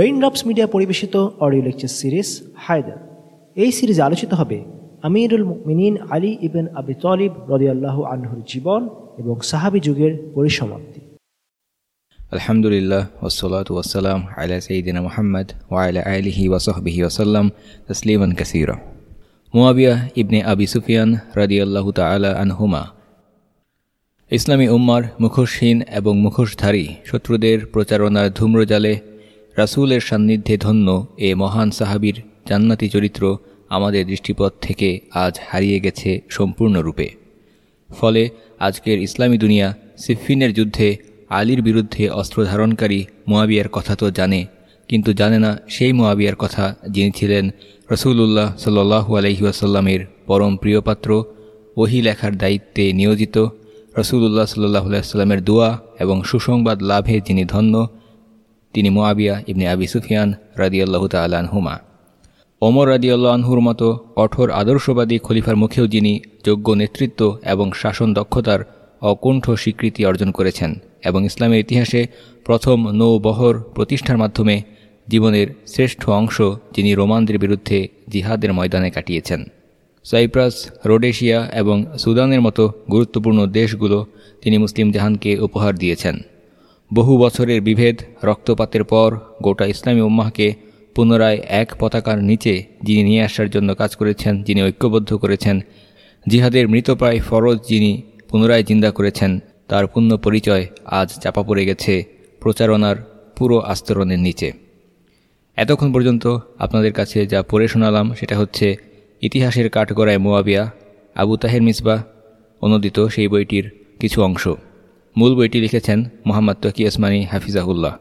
Raindrops media পরিবেশিত audio lecture series Haidar এই সিরিজে আলোচিত হবে আমিরুল মিনীন আলী ইবেন আবি তলিব রদিয়াল্লাহ আনহুর জীবন এবং সাহাবি যুগের পরিসমাপ্তি। আলহামদুলিল্লাহ ওসলাত ওয়াসালাম আলা সঈদিনা মোহাম্মদ ওয়াইলা আলিহি ওয়াসহবিহি ওসাল্লাম তসলিমান কাসিরা। মুয়াবিয়া ইবনে আবি সুফিয়ান রাদিয়াল্লাহু তালা আনহুমা। ইসলামী উম্মার মুখোশহীন এবং মুখোশধারী শত্রুদের প্রচারণার ধূম্রজালে রাসুলের সান্নিধ্যে ধন্য এ মহান সাহাবির জান্নাতি চরিত্র আমাদের দৃষ্টিপথ থেকে আজ হারিয়ে গেছে সম্পূর্ণরূপে। ফলে আজকের ইসলামী দুনিয়া সিফিনের যুদ্ধে আলীর বিরুদ্ধে অস্ত্র ধারণকারী মোয়াবিয়ার কথা তো জানে, কিন্তু জানে না সেই মোয়াবিয়ার কথা যিনি ছিলেন রসুল্লাহ সাল্লু আলহিউসাল্লামের পরম প্রিয়পাত্র ওহি লেখার দায়িত্বে নিয়োজিত রসুল্লাহ সাল্লাহ আলাইস্লামের দোয়া এবং সুসংবাদ লাভে যিনি ধন্য তিনি মোয়াবিয়া ইবনে আবি সুফিয়ান রাদিয়াল্লাহ তালানহুমা ওমর রাদিয়াল্লাহ আনহুর মতো কঠোর আদর্শবাদী খলিফার মুখেও যিনি যোগ্য নেতৃত্ব এবং শাসন দক্ষতার অকুণ্ঠ স্বীকৃতি অর্জন করেছেন এবং ইসলামের ইতিহাসে প্রথম নৌবহর প্রতিষ্ঠার মাধ্যমে জীবনের শ্রেষ্ঠ অংশ যিনি রোমানদের বিরুদ্ধে জিহাদের ময়দানে কাটিয়েছেন। সাইপ্রাস, রোডেশিয়া এবং সুদানের মতো গুরুত্বপূর্ণ দেশগুলো তিনি মুসলিম জাহানকে উপহার দিয়েছেন। বহু বছরের বিভেদ রক্তপাতের পর গোটা ইসলামী উম্মাহকে পুনরায় এক পতাকার নিচে যিনি নিয়ে আসার জন্য কাজ করেছেন, যিনি ঐক্যবদ্ধ করেছেন, জিহাদের মৃতপ্রায় ফরজ যিনি পুনরায় জিন্দা করেছেন, তার পূর্ণ পরিচয় আজ চাপা পড়ে গেছে প্রচারণার পুরো আস্তরণের নিচে। এতক্ষণ পর্যন্ত আপনাদের কাছে যা পড়ে শোনালাম সেটা হচ্ছে ইতিহাসের কাঠগড়ায় মোয়াবিয়া, আবু তাহের মিসবা অনুদিত সেই বইটির কিছু অংশ। মূল বইটি লিখেছেন মোহাম্মদ তকি ওসমানী হাফিজাহুল্লাহ।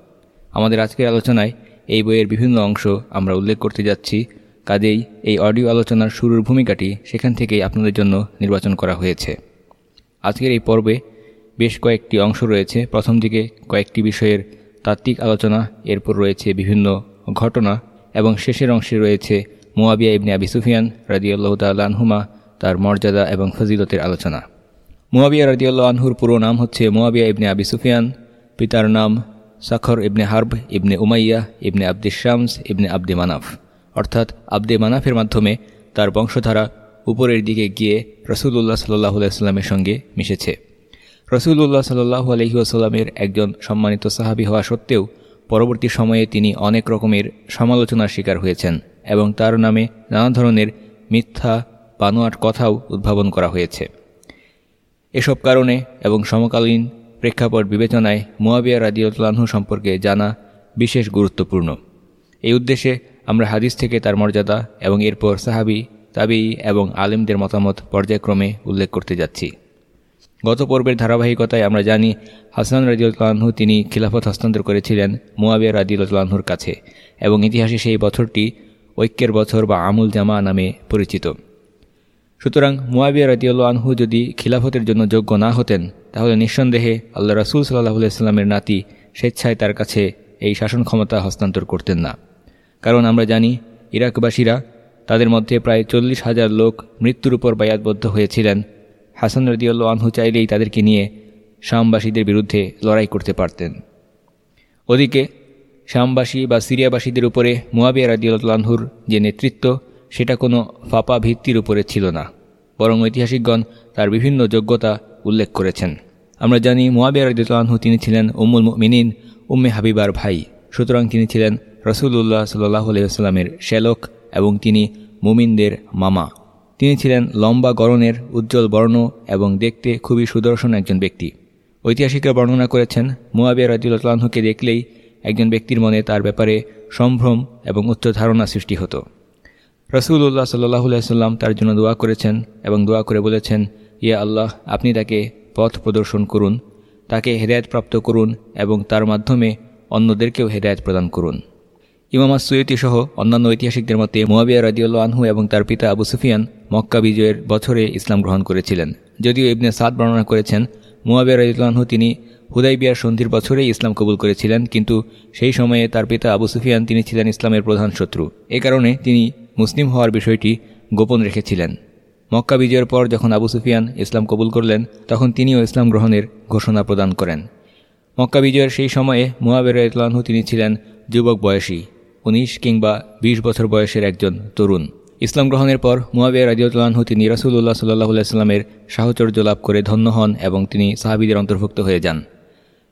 আমাদের আজকের আলোচনায় এই বইয়ের বিভিন্ন অংশ আমরা উল্লেখ করতে যাচ্ছি। কাজেই এই অডিও আলোচনার শুরুর ভূমিকাটি সেখান থেকেই আপনাদের জন্য নির্বাচন করা হয়েছে। আজকের এই পর্বে বেশ কয়েকটি অংশ রয়েছে। প্রথম দিকে কয়েকটি বিষয়ের তাত্ত্বিক আলোচনা, এরপর রয়েছে বিভিন্ন ঘটনা এবং শেষের অংশে রয়েছে মোয়াবিয়া ইবনে আবি সুফিয়ান রাজিউল্লাহ তাল্লাহনুমা তার মর্যাদা এবং ফজিলতের আলোচনা। মুয়াবিয়া রাজিউল্লাহ আনহুর পুরো নাম হচ্ছে মোয়াবিয়া ইবনে আবি সুফিয়ান, পিতার নাম Sakhr ibn Harb, ibn Umayya, ibn Abdi Shams, ibn Abde Manaf. অর্থাৎ আব্দে মানাফের মাধ্যমে তার বংশধারা উপরের দিকে গিয়ে রসুল্লাহ সাল্লাহ আলাইস্লামের সঙ্গে মিশেছে। রসুল্লাহ সাল্লাহু আলহিউসাল্লামের একজন সম্মানিত সাহাবি হওয়া সত্ত্বেও পরবর্তী সময়ে তিনি অনেক রকমের সমালোচনার শিকার হয়েছেন এবং তার নামে নানা ধরনের মিথ্যা, বানোয়াট কথাও উদ্ভাবন করা হয়েছে। এসব কারণে এবং সমকালীন প্রেক্ষাপট বিবেচনায় মোয়াবিয়া রাজিউল্লাহু সম্পর্কে জানা বিশেষ গুরুত্বপূর্ণ। এই উদ্দেশ্যে আমরা হাদিস থেকে তার মর্যাদা এবং এরপর সাহাবি তাবি এবং আলেমদের মতামত পর্যায়ক্রমে উল্লেখ করতে যাচ্ছি। গত পর্বের ধারাবাহিকতায় আমরা জানি, হাসান রাজিউল্লাহু তিনি খিলাফত হস্তান্তর করেছিলেন মুয়াবিয়া রাজিউল্লাহুর কাছে এবং ইতিহাসে সেই বছরটি ঐক্যের বছর বা আমুল জামা নামে পরিচিত। সুতরাং মুয়াবিয়া রাজিউল্লা আনহু যদি খিলাফতের জন্য যোগ্য না হতেন, তাহলে নিঃসন্দেহে আল্লাহ রাসুল সাল্লাহ ইসলামের নাতি স্বেচ্ছায় তার কাছে এই শাসন ক্ষমতা হস্তান্তর করতেন না। কারণ আমরা জানি, ইরাকবাসীরা তাদের মধ্যে প্রায় চল্লিশ হাজার লোক মৃত্যুর উপর বায়াতবদ্ধ হয়েছিলেন। হাসান রদিউল্ল আনহু চাইলেই তাদেরকে নিয়ে শামবাসীদের বিরুদ্ধে লড়াই করতে পারতেন। ওদিকে, শামবাসী বা সিরিয়াবাসীদের উপরে মুয়াবিয়া রাদিউল্লাহর যে নেতৃত্ব সেটা কোনো ফাপা ভিত্তির উপরে ছিল না, বরং ঐতিহাসিকগণ তার বিভিন্ন যোগ্যতা উল্লেখ করেছেন। আমরা জানি মুয়াবিয়া রাদিউল্লাহু তিনি ছিলেন উম্মুল মিনিন উম্মে হাবিবার ভাই। সুতরাং তিনি ছিলেন রসুল্লাহ সাল্লাহ আলাইস্লামের শ্যালক এবং তিনি মুমিনদের মামা। তিনি ছিলেন লম্বা গরনের উজ্জ্বল বর্ণ এবং দেখতে খুবই সুদর্শন একজন ব্যক্তি। ঐতিহাসিকরা বর্ণনা করেছেন মুয়াবিয়া রাজিউল্লাহকে দেখলেই একজন ব্যক্তির মনে তার ব্যাপারে সম্ভ্রম এবং উচ্চ ধারণা সৃষ্টি হতো। রসুল্লাহ সাল্লাহ সাল্লাম তার জন্য দোয়া করেছেন এবং দোয়া করে বলেছেন, ইয়া আল্লাহ, আপনি তাকে পথ প্রদর্শন করুন, তাকে হেদায়ত প্রাপ্ত করুন এবং তার মাধ্যমে অন্যদেরকেও হেদায়ত প্রদান করুন। ইমামা সৈয়দী সহ অন্যান্য ঐতিহাসিকদের মতে মোয়াবিয়া রাজিউল্লা আনহু এবং তার পিতা আবু সুফিয়ান মক্কা বিজয়ের বছরে ইসলাম গ্রহণ করেছিলেন। যদিও ইবনে সাদ বর্ণনা করেছেন, মোয়াবিয়া রাজিউল্লাহু তিনি হুদাইবিয়ার সন্ধির বছরেই ইসলাম কবুল করেছিলেন, কিন্তু সেই সময়ে তার পিতা আবু সুফিয়ান তিনি ছিলেন ইসলামের প্রধান শত্রু। এ কারণে তিনি মুসলিম হওয়ার বিষয়টি গোপন রেখেছিলেন। মক্কা বিজয়ের পর যখন আবু সুফিয়ান ইসলাম কবুল করলেন, তখন তিনিও ইসলাম গ্রহণের ঘোষণা প্রদান করেন। মক্কা বিজয়ের সেই সময়ে মুয়াবের ইতলানহু তিনি ছিলেন যুবক বয়সী, উনিশ কিংবা ২০ বছর বয়সের একজন তরুণ। ইসলাম গ্রহণের পর মুয়াবিয়া রাজিউল্লাহু তিনি রাসুল্লাহ সাল্লাহ সাল্লামের সাহচর্য লাভ করে ধন্য হন এবং তিনি সাহাবিদের অন্তর্ভুক্ত হয়ে যান।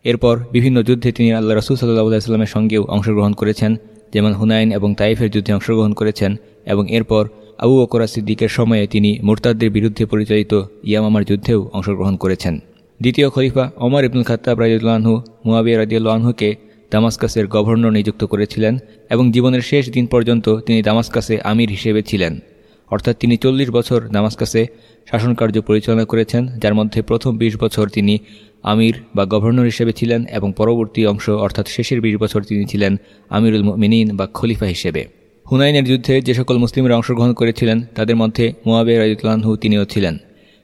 এরপর বিভিন্ন যুদ্ধে তিনি আল্লাহ রসুল সাল্লাহ সাল্লামের সঙ্গেও অংশগ্রহণ করেছেন। যেমন হুনাইন এবং তাইফের যুদ্ধে অংশগ্রহণ করেছেন এবং এরপর আবু বকরা সিদ্দিকের সময়ে তিনি মুরতাদদের বিরুদ্ধে পরিচালিত ইয়ামামার যুদ্ধেও অংশগ্রহণ করেছেন। দ্বিতীয় খলিফা অমর ইবনুল খাত্তাব রাজিউল্লাহু মুয়াবিয়া রাজিউল্লাহকে দামাস্কাসের গভর্নর নিযুক্ত করেছিলেন এবং জীবনের শেষ দিন পর্যন্ত তিনি দামাস্কাসে আমির হিসেবে ছিলেন। অর্থাৎ তিনি চল্লিশ বছর দামাস্কাসে শাসনকার্য পরিচালনা করেছেন, যার মধ্যে প্রথম ২০ বছর তিনি আমির বা গভর্নর হিসেবে ছিলেন এবং পরবর্তী অংশ অর্থাৎ শেষের ২০ বছর তিনি ছিলেন আমিরুল মিনীন বা খলিফা হিসেবে। হুনাইনের যুদ্ধে যে সকল মুসলিমরা অংশগ্রহণ করেছিলেন, তাদের মধ্যে মোয়াবে রাজিউল্লাহু তিনিও ছিলেন।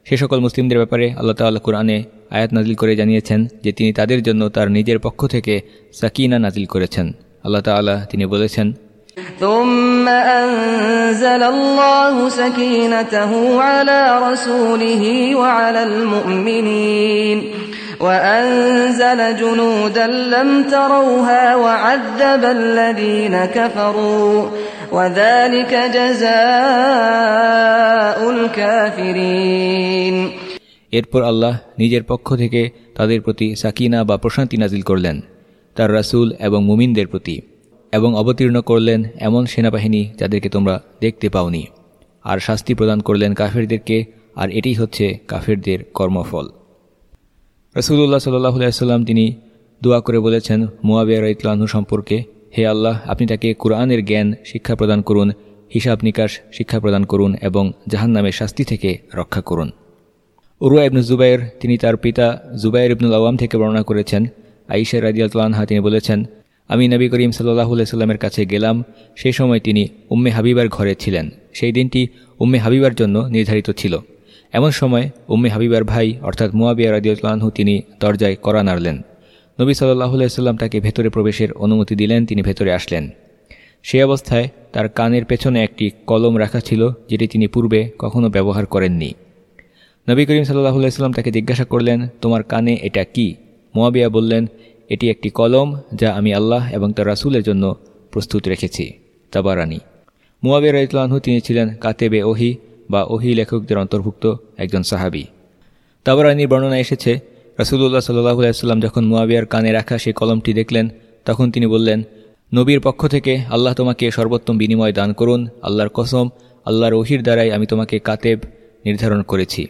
সে সকল মুসলিমদের ব্যাপারে আল্লাহ তাল্লাহ কোরআনে আয়াত নাজিল করে জানিয়েছেন যে তিনি তাদের জন্য তার নিজের পক্ষ থেকে সাকিনা নাজিল করেছেন। আল্লাহ তাল্লাহ তিনি বলেছেন ثم أنزل الله سكينته على رسوله وعلى المؤمنين وأنزل جنودا لم تروها وعذب الذين كفروا وذلك جزاء الكافرين এরপর আল্লাহ নিজের পক্ষ থেকে তাদের প্রতি সাকিনা বা প্রশান্তি নাজিল করলেন তার রাসুল এবং মুমিনদের প্রতি এবং অবতীর্ণ করলেন এমন সেনাবাহিনী যাদেরকে তোমরা দেখতে পাওনি। আর শাস্তি প্রদান করলেন কাফেরদেরকে, আর এটি হচ্ছে কাফেরদের কর্মফল। রসুল্লাহ সাল্লাম তিনি দোয়া করে বলেছেন মুয়াবিয়া রাইতলানহু সম্পর্কে, হে আল্লাহ, আপনি তাকে কোরআনের জ্ঞান, শিক্ষা প্রদান করুন, হিসাব নিকাশ, শিক্ষা প্রদান করুন এবং জাহান্নামের শাস্তি থেকে রক্ষা করুন। উরুয়া ইবনু জুবাইর, তিনি তার পিতা জুবাইর ইবনুল আওয়াম থেকে বর্ণনা করেছেন। আইসা রাজিয়াতলানহা তিনি বলেছেন আমি নবী করিম সাল্লাহ সাল্লামের কাছে গেলাম। সেই সময় তিনি উম্মে হাবিবার ঘরে ছিলেন। সেই দিনটি উম্মে হাবিবার জন্য নির্ধারিত ছিল। এমন সময় উম্মে হাবিবার ভাই, অর্থাৎ মুয়াবিয়া রাজিউল্লাহু তিনি দরজায় করা নাড়লেন। নবী সাল্লাহ সাল্লাম তাকে ভেতরে প্রবেশের অনুমতি দিলেন, তিনি ভেতরে আসলেন। সে অবস্থায় তার কানের পেছনে একটি কলম রাখা ছিল, যেটি তিনি পূর্বে কখনো ব্যবহার করেননি। নবী করিম সাল্লাহ সাল্লাম তাকে জিজ্ঞাসা করলেন, তোমার কানে এটা কি? মোয়াবিয়া বললেন এটি একটি কলম যা আমি আল্লাহ এবং তার রাসুলের জন্য প্রস্তুত রেখেছি, তাবারানি। মুয়াবিয়া রাইতলানহু তিনি ছিলেন কাতেবে ওহি বা ওহি লেখকদের অন্তর্ভুক্ত একজন সাহাবি। তাবারানির বর্ণনা এসেছে রাসুল্লাহ সাল্লাহ সাল্লাম যখন মুয়াবিয়ার কানে রাখা সেই কলমটি দেখলেন, তখন তিনি বললেন, নবীর পক্ষ থেকে আল্লাহ তোমাকে সর্বোত্তম বিনিময় দান করুন, আল্লাহর কসম, আল্লাহর ওহির দ্বারাই আমি তোমাকে কাতেব নির্ধারণ করেছি।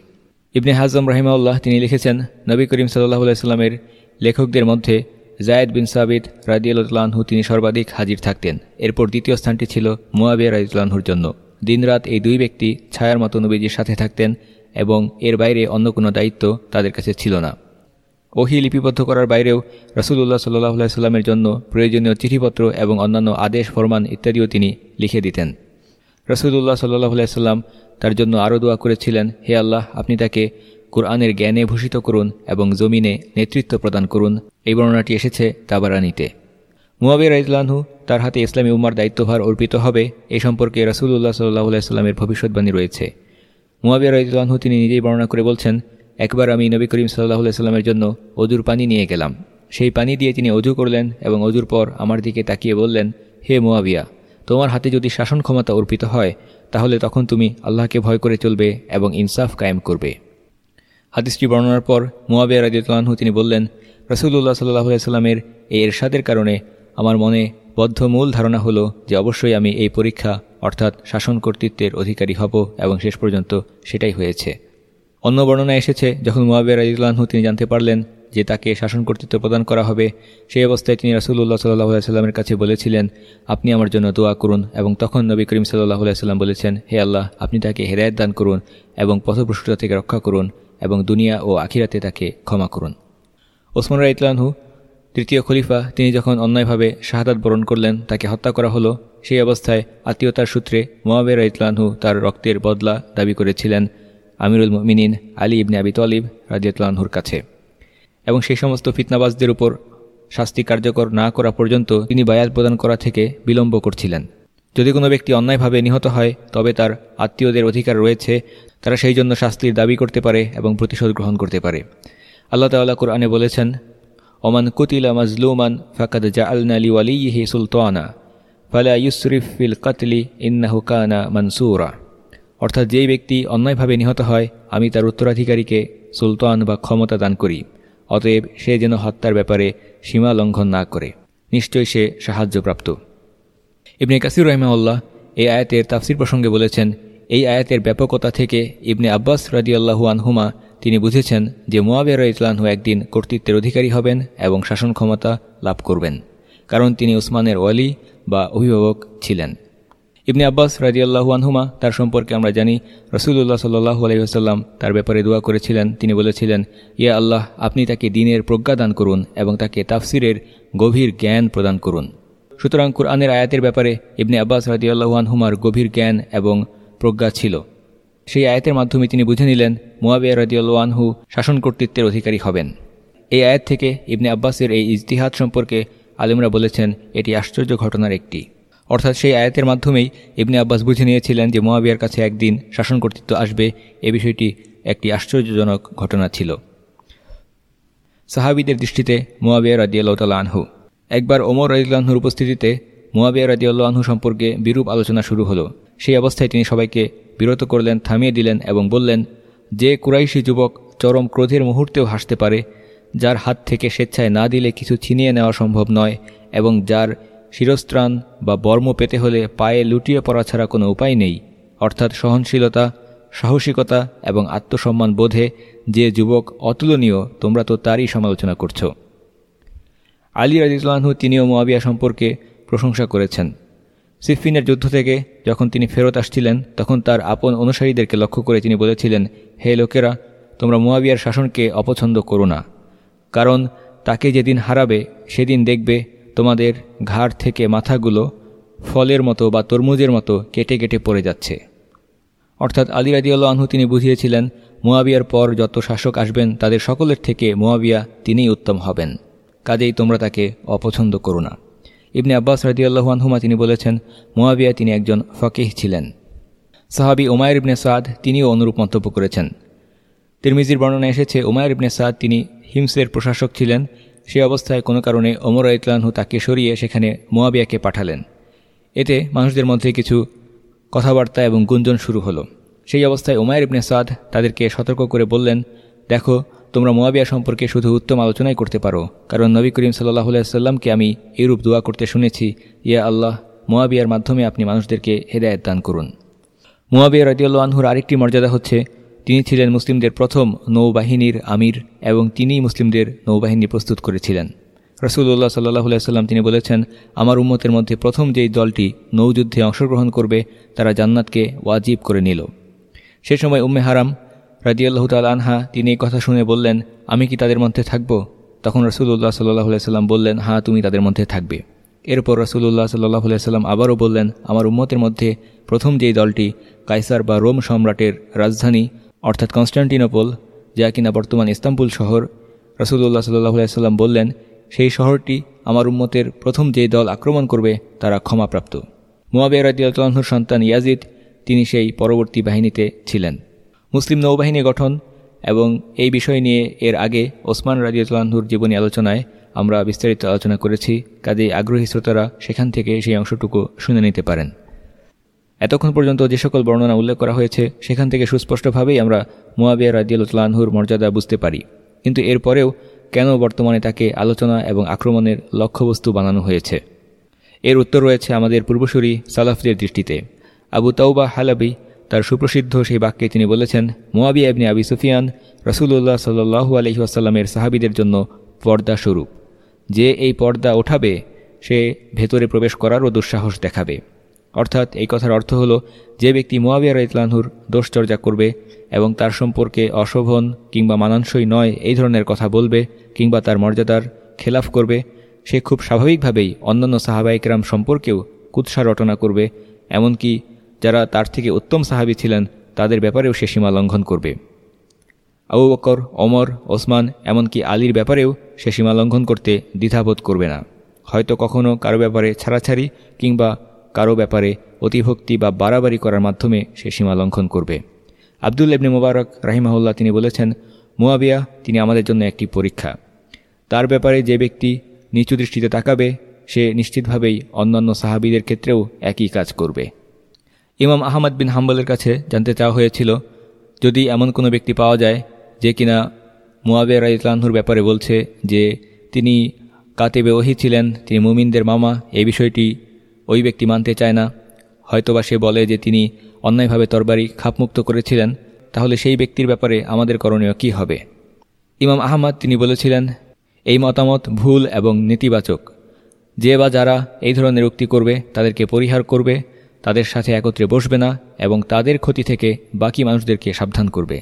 ইবনে হাজম রাহিমাউল্লাহ তিনি লিখেছেন, নবী করিম সাল্লাহ সাল্লামের লেখকদের মধ্যে জায়দ বিন সাবিদ রাজিউল্লাহু তিনি সর্বাধিক হাজির থাকতেন। এরপর দ্বিতীয় স্থানটি ছিল মুয়াবিয়া রাজিউল্লাহুর জন্য। দিনরাত এই দুই ব্যক্তি ছায়ার মতো নবীজির সাথে থাকতেন এবং এর বাইরে অন্য কোনো দায়িত্ব তাদের কাছে ছিল না। ওহি লিপিবদ্ধ করার বাইরেও রসুল্লাহ সাল্লাহ সাল্লামের জন্য প্রয়োজনীয় চিঠিপত্র এবং অন্যান্য আদেশ, ফরমান ইত্যাদিও তিনি লিখে দিতেন। রসুল্লাহ সাল্লাহ সাল্লাম তার জন্য আরও দোয়া করেছিলেন, হে আল্লাহ, আপনি তাকে কোরআনের জ্ঞানে ভূষিত করুন এবং জমিনে নেতৃত্ব প্রদান করুন। এই বর্ণনাটি এসেছে তাবারানিতে। মুয়াবির রাইজলানহু তার হাতে ইসলামী উম্মার দায়িত্বভার অর্পিত হবে। এই সম্পর্কে রসুল্লাহ সাল্লাহ সাল্লামের ভবিষ্যৎবাণী রয়েছে। মুয়াবিয়া রাইজলানহু তিনি নিজেই বর্ণনা করে বলছেন, একবার আমি নবী করিম সাল্লাহ সাল্লামের জন্য অজুর পানি নিয়ে গেলাম। সেই পানি দিয়ে তিনি অজু করলেন এবং অজুর পর আমার দিকে তাকিয়ে বললেন, হে মোয়াবিয়া, তোমার হাতে যদি শাসন ক্ষমতা অর্পিত হয়, তাহলে তখন তুমি আল্লাহকে ভয় করে চলবে এবং ইনসাফ কায়েম করবে। হাদিসটি বর্ণনার পর মোয়াবিয়া রাজিউল্লাহু তিনি বললেন রসুল্লাহ সাল্লাহ সাল্লামের এই এরশাদের কারণে আমার মনে বদ্ধ মূল ধারণা হলো যে অবশ্যই আমি এই পরীক্ষা, অর্থাৎ শাসন কর্তৃত্বের অধিকারী হব এবং শেষ পর্যন্ত সেটাই হয়েছে। অন্য বর্ণনা এসেছে, যখন মোয়াবিয়া রাজিউল্লাহু তিনি জানতে পারলেন যে তাকে শাসন কর্তৃত্ব প্রদান করা হবে, সেই অবস্থায় তিনি রাসুল্লাহ সাল্লাহ সাল্লামের কাছে বলেছিলেন, আপনি আমার জন্য দোয়া করুন। এবং তখন নবী করিম সাল্লাহ সাল্লাম বলেছেন, হে আল্লাহ, আপনি তাকে হেদায়ত দান করুন এবং পথপ্রষ্টতা থেকে রক্ষা করুন। এবং দুনিয়া ও আখিরাতে তাকে ক্ষমা করুন। ওসমান রাইতলানহু তৃতীয় খলিফা, তিনি যখন অন্যায়ভাবে শাহাদাত বরণ করলেন, তাকে হত্যা করা হলো, সেই অবস্থায় আত্মীয়তার সূত্রে মোয়াবের রাইতলানহু তার রক্তের বদলা দাবি করেছিলেন আমিরুল মিনিন আলী ইবনে আবি তলিব রাজিয়াতলানহুর কাছে। এবং সেই সমস্ত ফিতনাবাজদের উপর শাস্তি কার্যকর না করা পর্যন্ত তিনি বায়াত প্রদান করা থেকে বিলম্ব করছিলেন। যদি কোনো ব্যক্তি অন্যায়ভাবে নিহত হয়, তবে তার আত্মীয়দের অধিকার রয়েছে, তারা সেই জন্য শাস্তির দাবি করতে পারে এবং প্রতিশোধ গ্রহণ করতে পারে। আল্লাহ তাল্লাহ কোরআনে বলেছেন, ওমান কুতিলা মাজলুমান ফাকাদ জাআলনা লিওয়ালিহি সুলতানা, ফালা ইউসরিফ ফিল কাতলি ইন্নাহু কানা মানসুরা। অর্থাৎ যেই ব্যক্তি অন্যায়ভাবে নিহত হয়, আমি তার উত্তরাধিকারীকে সুলতান বা ক্ষমতা দান করি, অতএব সে যেন হত্যার ব্যাপারে সীমা লঙ্ঘন না করে। নিশ্চয়ই সে সাহায্যপ্রাপ্ত। ইবনে কাসির রহমাউল্লাহ এই আয়াতের তাফসির প্রসঙ্গে বলেছেন, এই আয়াতের ব্যাপকতা থেকে ইবনে আব্বাস রাজিয়াল্লাহু আনহুমা তিনি বুঝেছেন যে মোয়াবিয়া ইতলানহু একদিন কর্তৃত্বের অধিকারী হবেন এবং শাসন ক্ষমতা লাভ করবেন, কারণ তিনি উসমানের ওয়ালি বা অভিভাবক ছিলেন। ইবনে আব্বাস রাজিয়াল্লাহু আনহুমা তার সম্পর্কে আমরা জানি রসুল্লাহ সাল্লাহ আলহিহাস্লাম তার ব্যাপারে দোয়া করেছিলেন। তিনি বলেছিলেন, ইয়া আল্লাহ, আপনি তাকে দিনের প্রজ্ঞা দান করুন এবং তাকে তাফসিরের গভীর জ্ঞান প্রদান করুন। সুতরাং কুরআনের আয়াতের ব্যাপারে ইবনে আব্বাস রাজিয়াল্লাহু আনহুমার গভীর জ্ঞান এবং প্রজ্ঞা ছিল। সেই আয়াতের মাধ্যমে তিনি বুঝে নিলেন, মোয়াবিয়া রাজিউল্লাহ আনহু শাসন কর্তৃত্বের অধিকারী হবেন। এই আয়াত থেকে ইবনে আব্বাসের এই ইজতিহাদ সম্পর্কে আলিমরা বলেছেন, এটি আশ্চর্য ঘটনার একটি। অর্থাৎ সেই আয়াতের মাধ্যমেই ইবনে আব্বাস বুঝে নিয়েছিলেন যে মোয়াবিয়ার কাছে একদিন শাসন কর্তৃত্ব আসবে, এ বিষয়টি একটি আশ্চর্যজনক ঘটনা ছিল। সাহাবিদের দৃষ্টিতে মোয়াবিয়া রাজিয়াল্লাহ আনহু একবার ওমর রাজিউল্লাহর উপস্থিতিতে মোয়াবিয়া রাজিউল্লাহ সম্পর্কে বিরূপ আলোচনা শুরু হলো। সেই অবস্থায় তিনি সবাইকে বিরত করলেন, থামিয়ে দিলেন এবং বললেন, যে কুরাইশি যুবক চরম ক্রোধের মুহূর্তেও হাসতে পারে, যার হাত থেকে স্বেচ্ছায় না দিলে কিছু ছিনিয়ে নেওয়া সম্ভব নয় এবং যার শিরস্ত্রাণ বা বর্ম পেতে হলে পায়ে লুটিয়ে পড়া ছাড়া কোনো উপায় নেই। অর্থাৎ সহনশীলতা, সাহসিকতা এবং আত্মসম্মান বোধে যে যুবক অতুলনীয়, তোমরা তো তারই সমালোচনা করছ। আলী রাজিউল্লাহু তিনিও মোয়াবিয়া সম্পর্কে প্রশংসা করেছেন। সিফিনের যুদ্ধ থেকে যখন তিনি ফেরত আসছিলেন, তখন তার আপন অনুসারীদেরকে লক্ষ্য করে তিনি বলেছিলেন, হে লোকেরা, তোমরা মোয়াবিয়ার শাসনকে অপছন্দ করো না। কারণ তাকে যেদিন হারাবে, সেদিন দেখবে তোমাদের ঘাড় থেকে মাথাগুলো ফলের মতো বা তরমুজের মতো কেটে কেটে পড়ে যাচ্ছে। অর্থাৎ আলী রাজিউল্লা আনহু তিনি বুঝিয়েছিলেন, মোয়াবিয়ার পর যত শাসক আসবেন, তাদের সকলের থেকে মোয়াবিয়া তিনিই উত্তম হবেন। কাজেই তোমরা তাকে অপছন্দ করো না। ইবনে আব্বাস রাজিউল্লাহানহুমা তিনি বলেছেন, মোয়াবিয়া তিনি একজন ফকিহ ছিলেন। সাহাবি ওমায়ের ইবনে সাদ তিনিও অনুরূপ মন্তব্য করেছেন। তিরমিজির বর্ণনা এসেছে ওমায়ের ইবনে সাদ তিনি হিমসের প্রশাসক ছিলেন, সে অবস্থায় কোনো কারণে ওমর ইতলানহু তাকে সরিয়ে সেখানে মোয়াবিয়াকে পাঠালেন। এতে মানুষদের মধ্যে কিছু কথাবার্তা এবং গুঞ্জন শুরু হলো। সেই অবস্থায় ওমায়ের ইবনে সাদ তাদেরকে সতর্ক করে বললেন, দেখো তোমরা মোয়াবিয়া সম্পর্কে শুধু উত্তম আলোচনাই করতে পারো। কারণ নবী করিম সাল্লাহ সাল্লামকে আমি এরূপ দোয়া করতে শুনেছি, ইয়া আল্লাহ, মোয়াবিয়ার মাধ্যমে আপনি মানুষদেরকে হেদায়ত দান করুন। মোয়াবিয়া রাজিউল্লা আনহুর আরেকটি মর্যাদা হচ্ছে, তিনি ছিলেন মুসলিমদের প্রথম নৌবাহিনীর আমির এবং তিনিই মুসলিমদের নৌবাহিনী প্রস্তুত করেছিলেন। রসুল্লাহ সাল্লাহ সাল্লাম তিনি বলেছেন, আমার উম্মতের মধ্যে প্রথম যেই দলটি নৌযুদ্ধে অংশগ্রহণ করবে, তারা জান্নাতকে ওয়াজিব করে নিল। সে সময় উম্মে হারাম রাজিয়াল্লাহ তাল আনহা, তিনি এই কথা শুনে বললেন, আমি কি তাদের মধ্যে থাকব? তখন রসুল্লাহ সাল্লাহ সাল্লাম বললেন হ্যাঁ তুমি তাদের মধ্যে থাকবে। এরপর রসুল্লাহ সাল্লাহ সাল্লাম আবারও বললেন, আমার উম্মতের মধ্যে প্রথম যেই দলটি কাইসার বা রোম সম্রাটের রাজধানী, অর্থাৎ কনস্টান্টিনোপল, যা কিনা বর্তমান ইস্তাম্বুল শহর রসুল্লাহ সাল্লাহ সাল্লাম বললেন, সেই শহরটি আমার উম্মতের প্রথম যে দল আক্রমণ করবে, তারা ক্ষমাপ্রাপ্ত। মুয়াবিয়া রাজিয়ালহুর সন্তান ইয়াজিদ, তিনি সেই পরবর্তী বাহিনীতে ছিলেন। মুসলিম নৌবাহিনী গঠন এবং এই বিষয় নিয়ে এর আগে ওসমান রাজিউল্লাহুর জীবনী আলোচনায় আমরা বিস্তারিত আলোচনা করেছি, কাজেই আগ্রহী শ্রোতারা সেখান থেকে সেই অংশটুকু শুনে নিতে পারেন। এতক্ষণ পর্যন্ত যে সকল বর্ণনা উল্লেখ করা হয়েছে, সেখান থেকে সুস্পষ্টভাবেই আমরা মোয়াবিয়া রাজিউল্লাহুর মর্যাদা বুঝতে পারি। কিন্তু এরপরেও কেন বর্তমানে তাকে আলোচনা এবং আক্রমণের লক্ষ্যবস্তু বানানো হয়েছে? এর উত্তর রয়েছে আমাদের পূর্বসূরি সালাফদের দৃষ্টিতে। আবু তাওবা হালাবি তার সুপ্রসিদ্ধ সেই বাক্যে তিনি বলেছেন মোয়াবিয়া ইবনে আবি সুফিয়ান রসুল্লাহ সাল্লু আলহি আসাল্লামের সাহাবিদের জন্য পর্দা স্বরূপ। যে এই পর্দা ওঠাবে, সে ভেতরে প্রবেশ করারও দুঃসাহস দেখাবে। অর্থাৎ এই কথার অর্থ হল, যে ব্যক্তি মোয়াবিয়া ইতলানহুর দোষচর্যা করবে এবং তার সম্পর্কে অশোভন কিংবা মানানসই নয় এই ধরনের কথা বলবে কিংবা তার মর্যাদার খেলাফ করবে, সে খুব স্বাভাবিকভাবেই অন্যান্য সাহাবাইকরাম সম্পর্কেও কুৎসা রটনা করবে, এমনকি যারা তার থেকে উত্তম সাহাবি ছিলেন, তাদের ব্যাপারেও সে সীমা লঙ্ঘন করবে। আবু বকর অমর ওসমান, এমনকি আলীর ব্যাপারেও সে সীমা লঙ্ঘন করতে দ্বিধাবোধ করবে না। হয়তো কখনও কারও ব্যাপারে ছাড়াছাড়ি কিংবা কারও ব্যাপারে অতিভক্তি বা বাড়াবাড়ি করার মাধ্যমে সে সীমা লঙ্ঘন করবে। আবদুল ইবনে মুবারক রাহিমাহুল্লাহ তিনি বলেছেন, মুয়াবিয়া, তিনি আমাদের জন্য একটি পরীক্ষা। তার ব্যাপারে যে ব্যক্তি নিচু দৃষ্টিতে তাকাবে, সে নিশ্চিতভাবেই অন্যান্য সাহাবিদের ক্ষেত্রেও একই কাজ করবে। ইমাম আহমদ বিন হাম্বলের কাছে জানতে চাওয়া হয়েছিল, যদি এমন কোনো ব্যক্তি পাওয়া যায় যে কিনা মুয়াবিয়া রাইতলানহুর ব্যাপারে বলছে যে তিনি কাতেবে ওহি ছিলেন, তিনি মুমিনদের মামা, এই বিষয়টি ওই ব্যক্তি মানতে চায় না। হয়তোবা সে বলে যে তিনি অন্যায়ভাবে তরবারি খাপমুক্ত করেছিলেন, তাহলে সেই ব্যক্তির ব্যাপারে আমাদের করণীয় কি হবে? ইমাম আহমদ তিনি বলেছিলেন, এই মতামত ভুল এবং নেতিবাচক। যে বা যারা এই ধরনের উক্তি করবে, তাদেরকে পরিহার করবে তাদের সাথে একত্রে বসবে না এবং তাদের ক্ষতি থেকে বাকি মানুষদেরকে সাবধান করবে।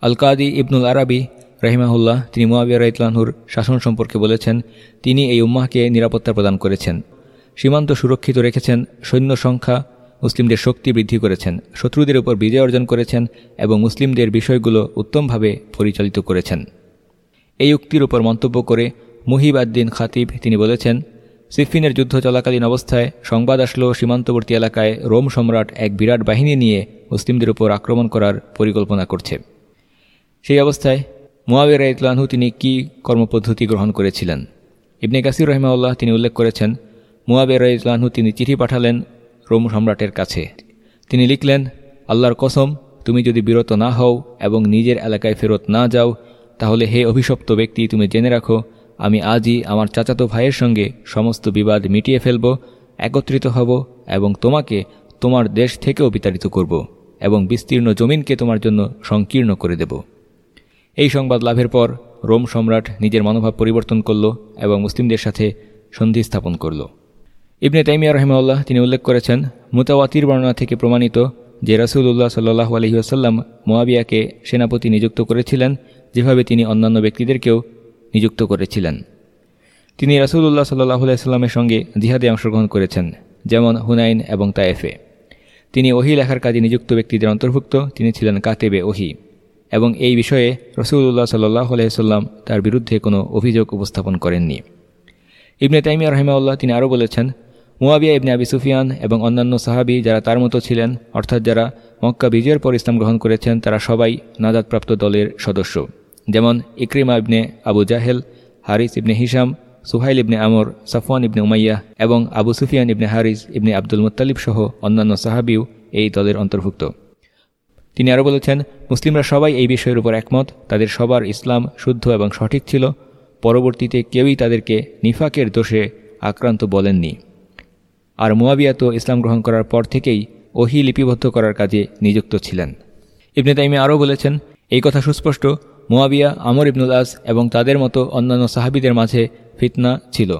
আল কাদি ইবনুল আরাবি রহিমাহুল্লাহ, তিনি মোয়াবিয়া রাইতলানহুর শাসন সম্পর্কে বলেছেন, তিনি এই উম্মাহকে নিরাপত্তা প্রদান করেছেন। সীমান্ত সুরক্ষিত রেখেছেন, সৈন্য সংখ্যা মুসলিমদের শক্তি বৃদ্ধি করেছেন, শত্রুদের উপর বিজয় অর্জন করেছেন এবং মুসলিমদের বিষয়গুলো উত্তমভাবে পরিচালিত করেছেন। এই উক্তির উপর মন্তব্য করে মুহিব আদ্দিন খাতিব তিনি বলেছেন সিফিনের যুদ্ধ চলাকালীন অবস্থায় সংবাদ আসলো সীমান্তবর্তী এলাকায় রোম সম্রাট এক বিরাট বাহিনী নিয়ে মুসলিমদের উপর আক্রমণ করার পরিকল্পনা করছে। সেই অবস্থায় মোয়াবির ইতলানহু তিনি কি কর্মপদ্ধতি গ্রহণ করেছিলেন? ইবনে কাসির রহমাউল্লাহ তিনি উল্লেখ করেছেন মুয়াবের ইতলানহু তিনি চিঠি পাঠালেন রোম সম্রাটের কাছে। তিনি লিখলেন, আল্লাহর কসম, তুমি যদি বিরত না হও এবং নিজের এলাকায় ফেরত না যাও, তাহলে হে অভিশপ্ত ব্যক্তি, তুমি জেনে রাখো আমি আজই আমার চাচাতো ভাইয়ের সঙ্গে সমস্ত বিবাদ মিটিয়ে ফেলব, একত্রিত হব এবং তোমাকে তোমার দেশ থেকেও বিতাড়িত করব এবং বিস্তীর্ণ জমিনকে তোমার জন্য সংকীর্ণ করে দেব। এই সংবাদ লাভের পর রোম সম্রাট নিজের মনোভাব পরিবর্তন করল এবং মুসলিমদের সাথে সন্ধি স্থাপন করল। ইবনে তাইমিয়া রহমাউল্লাহ তিনি উল্লেখ করেছেন, মুতাওয়াতির বর্ণনা থেকে প্রমাণিত যে রাসুল্লাহ সাল্লাহ আলহিউসাল্লাম মোয়াবিয়াকে সেনাপতি নিযুক্ত করেছিলেন, যেভাবে তিনি অন্যান্য ব্যক্তিদেরকেও নিযুক্ত করেছিলেন। তিনি রাসুল্লাহ সাল্লাহ আলাইস্লামের সঙ্গে জিহাদে অংশগ্রহণ করেছেন, যেমন হুনাইন এবং তায়েফে। তিনি ওহি লেখার কাজে নিযুক্ত ব্যক্তিদের অন্তর্ভুক্ত, তিনি ছিলেন কাতেবে ওহি। এবং এই বিষয়ে রসুল্লাহ সাল্লাহ আলাইসাল্লাম তার বিরুদ্ধে কোনো অভিযোগ উপস্থাপন করেননি। ইবনে তাইমিয়া রহমাউল্লাহ তিনি আরও বলেছেন, মুয়াবিয়া ইবনে আবি সুফিয়ান এবং অন্যান্য সাহাবি যারা তার মতো ছিলেন, অর্থাৎ যারা মক্কা বিজয়ের পর ইসলাম গ্রহণ করেছেন, তারা সবাই নাজাদপ্রাপ্ত দলের সদস্য। যেমন Ikrima ibn Abu Jahl, Haris ibn Hisham Suhail ibn Amr, Safwan ibn Umayya এবং আবু সুফিয়ান ইবনে হারিস ইবনে আব্দুল মুতালিব সহ অন্যান্য সাহাবিও এই দলের অন্তর্ভুক্ত। তিনি আরও বলেছেন, মুসলিমরা সবাই এই বিষয়ের উপর একমত, তাদের সবার ইসলাম শুদ্ধ এবং সঠিক ছিল, পরবর্তীতে কেউই তাদেরকে নিফাকের দোষে আক্রান্ত বলেননি। আর মুয়াবিয়া তো ইসলাম গ্রহণ করার পর থেকেই ওহি লিপিবদ্ধ করার কাজে নিযুক্ত ছিলেন। ইবনে তাইমে আরও বলেছেন, এই কথা সুস্পষ্ট মুয়াবিয়া, আমর ইবনুল আস এবং তাদের মতো অন্যান্য সাহাবিদের মাঝে ফিতনা ছিল।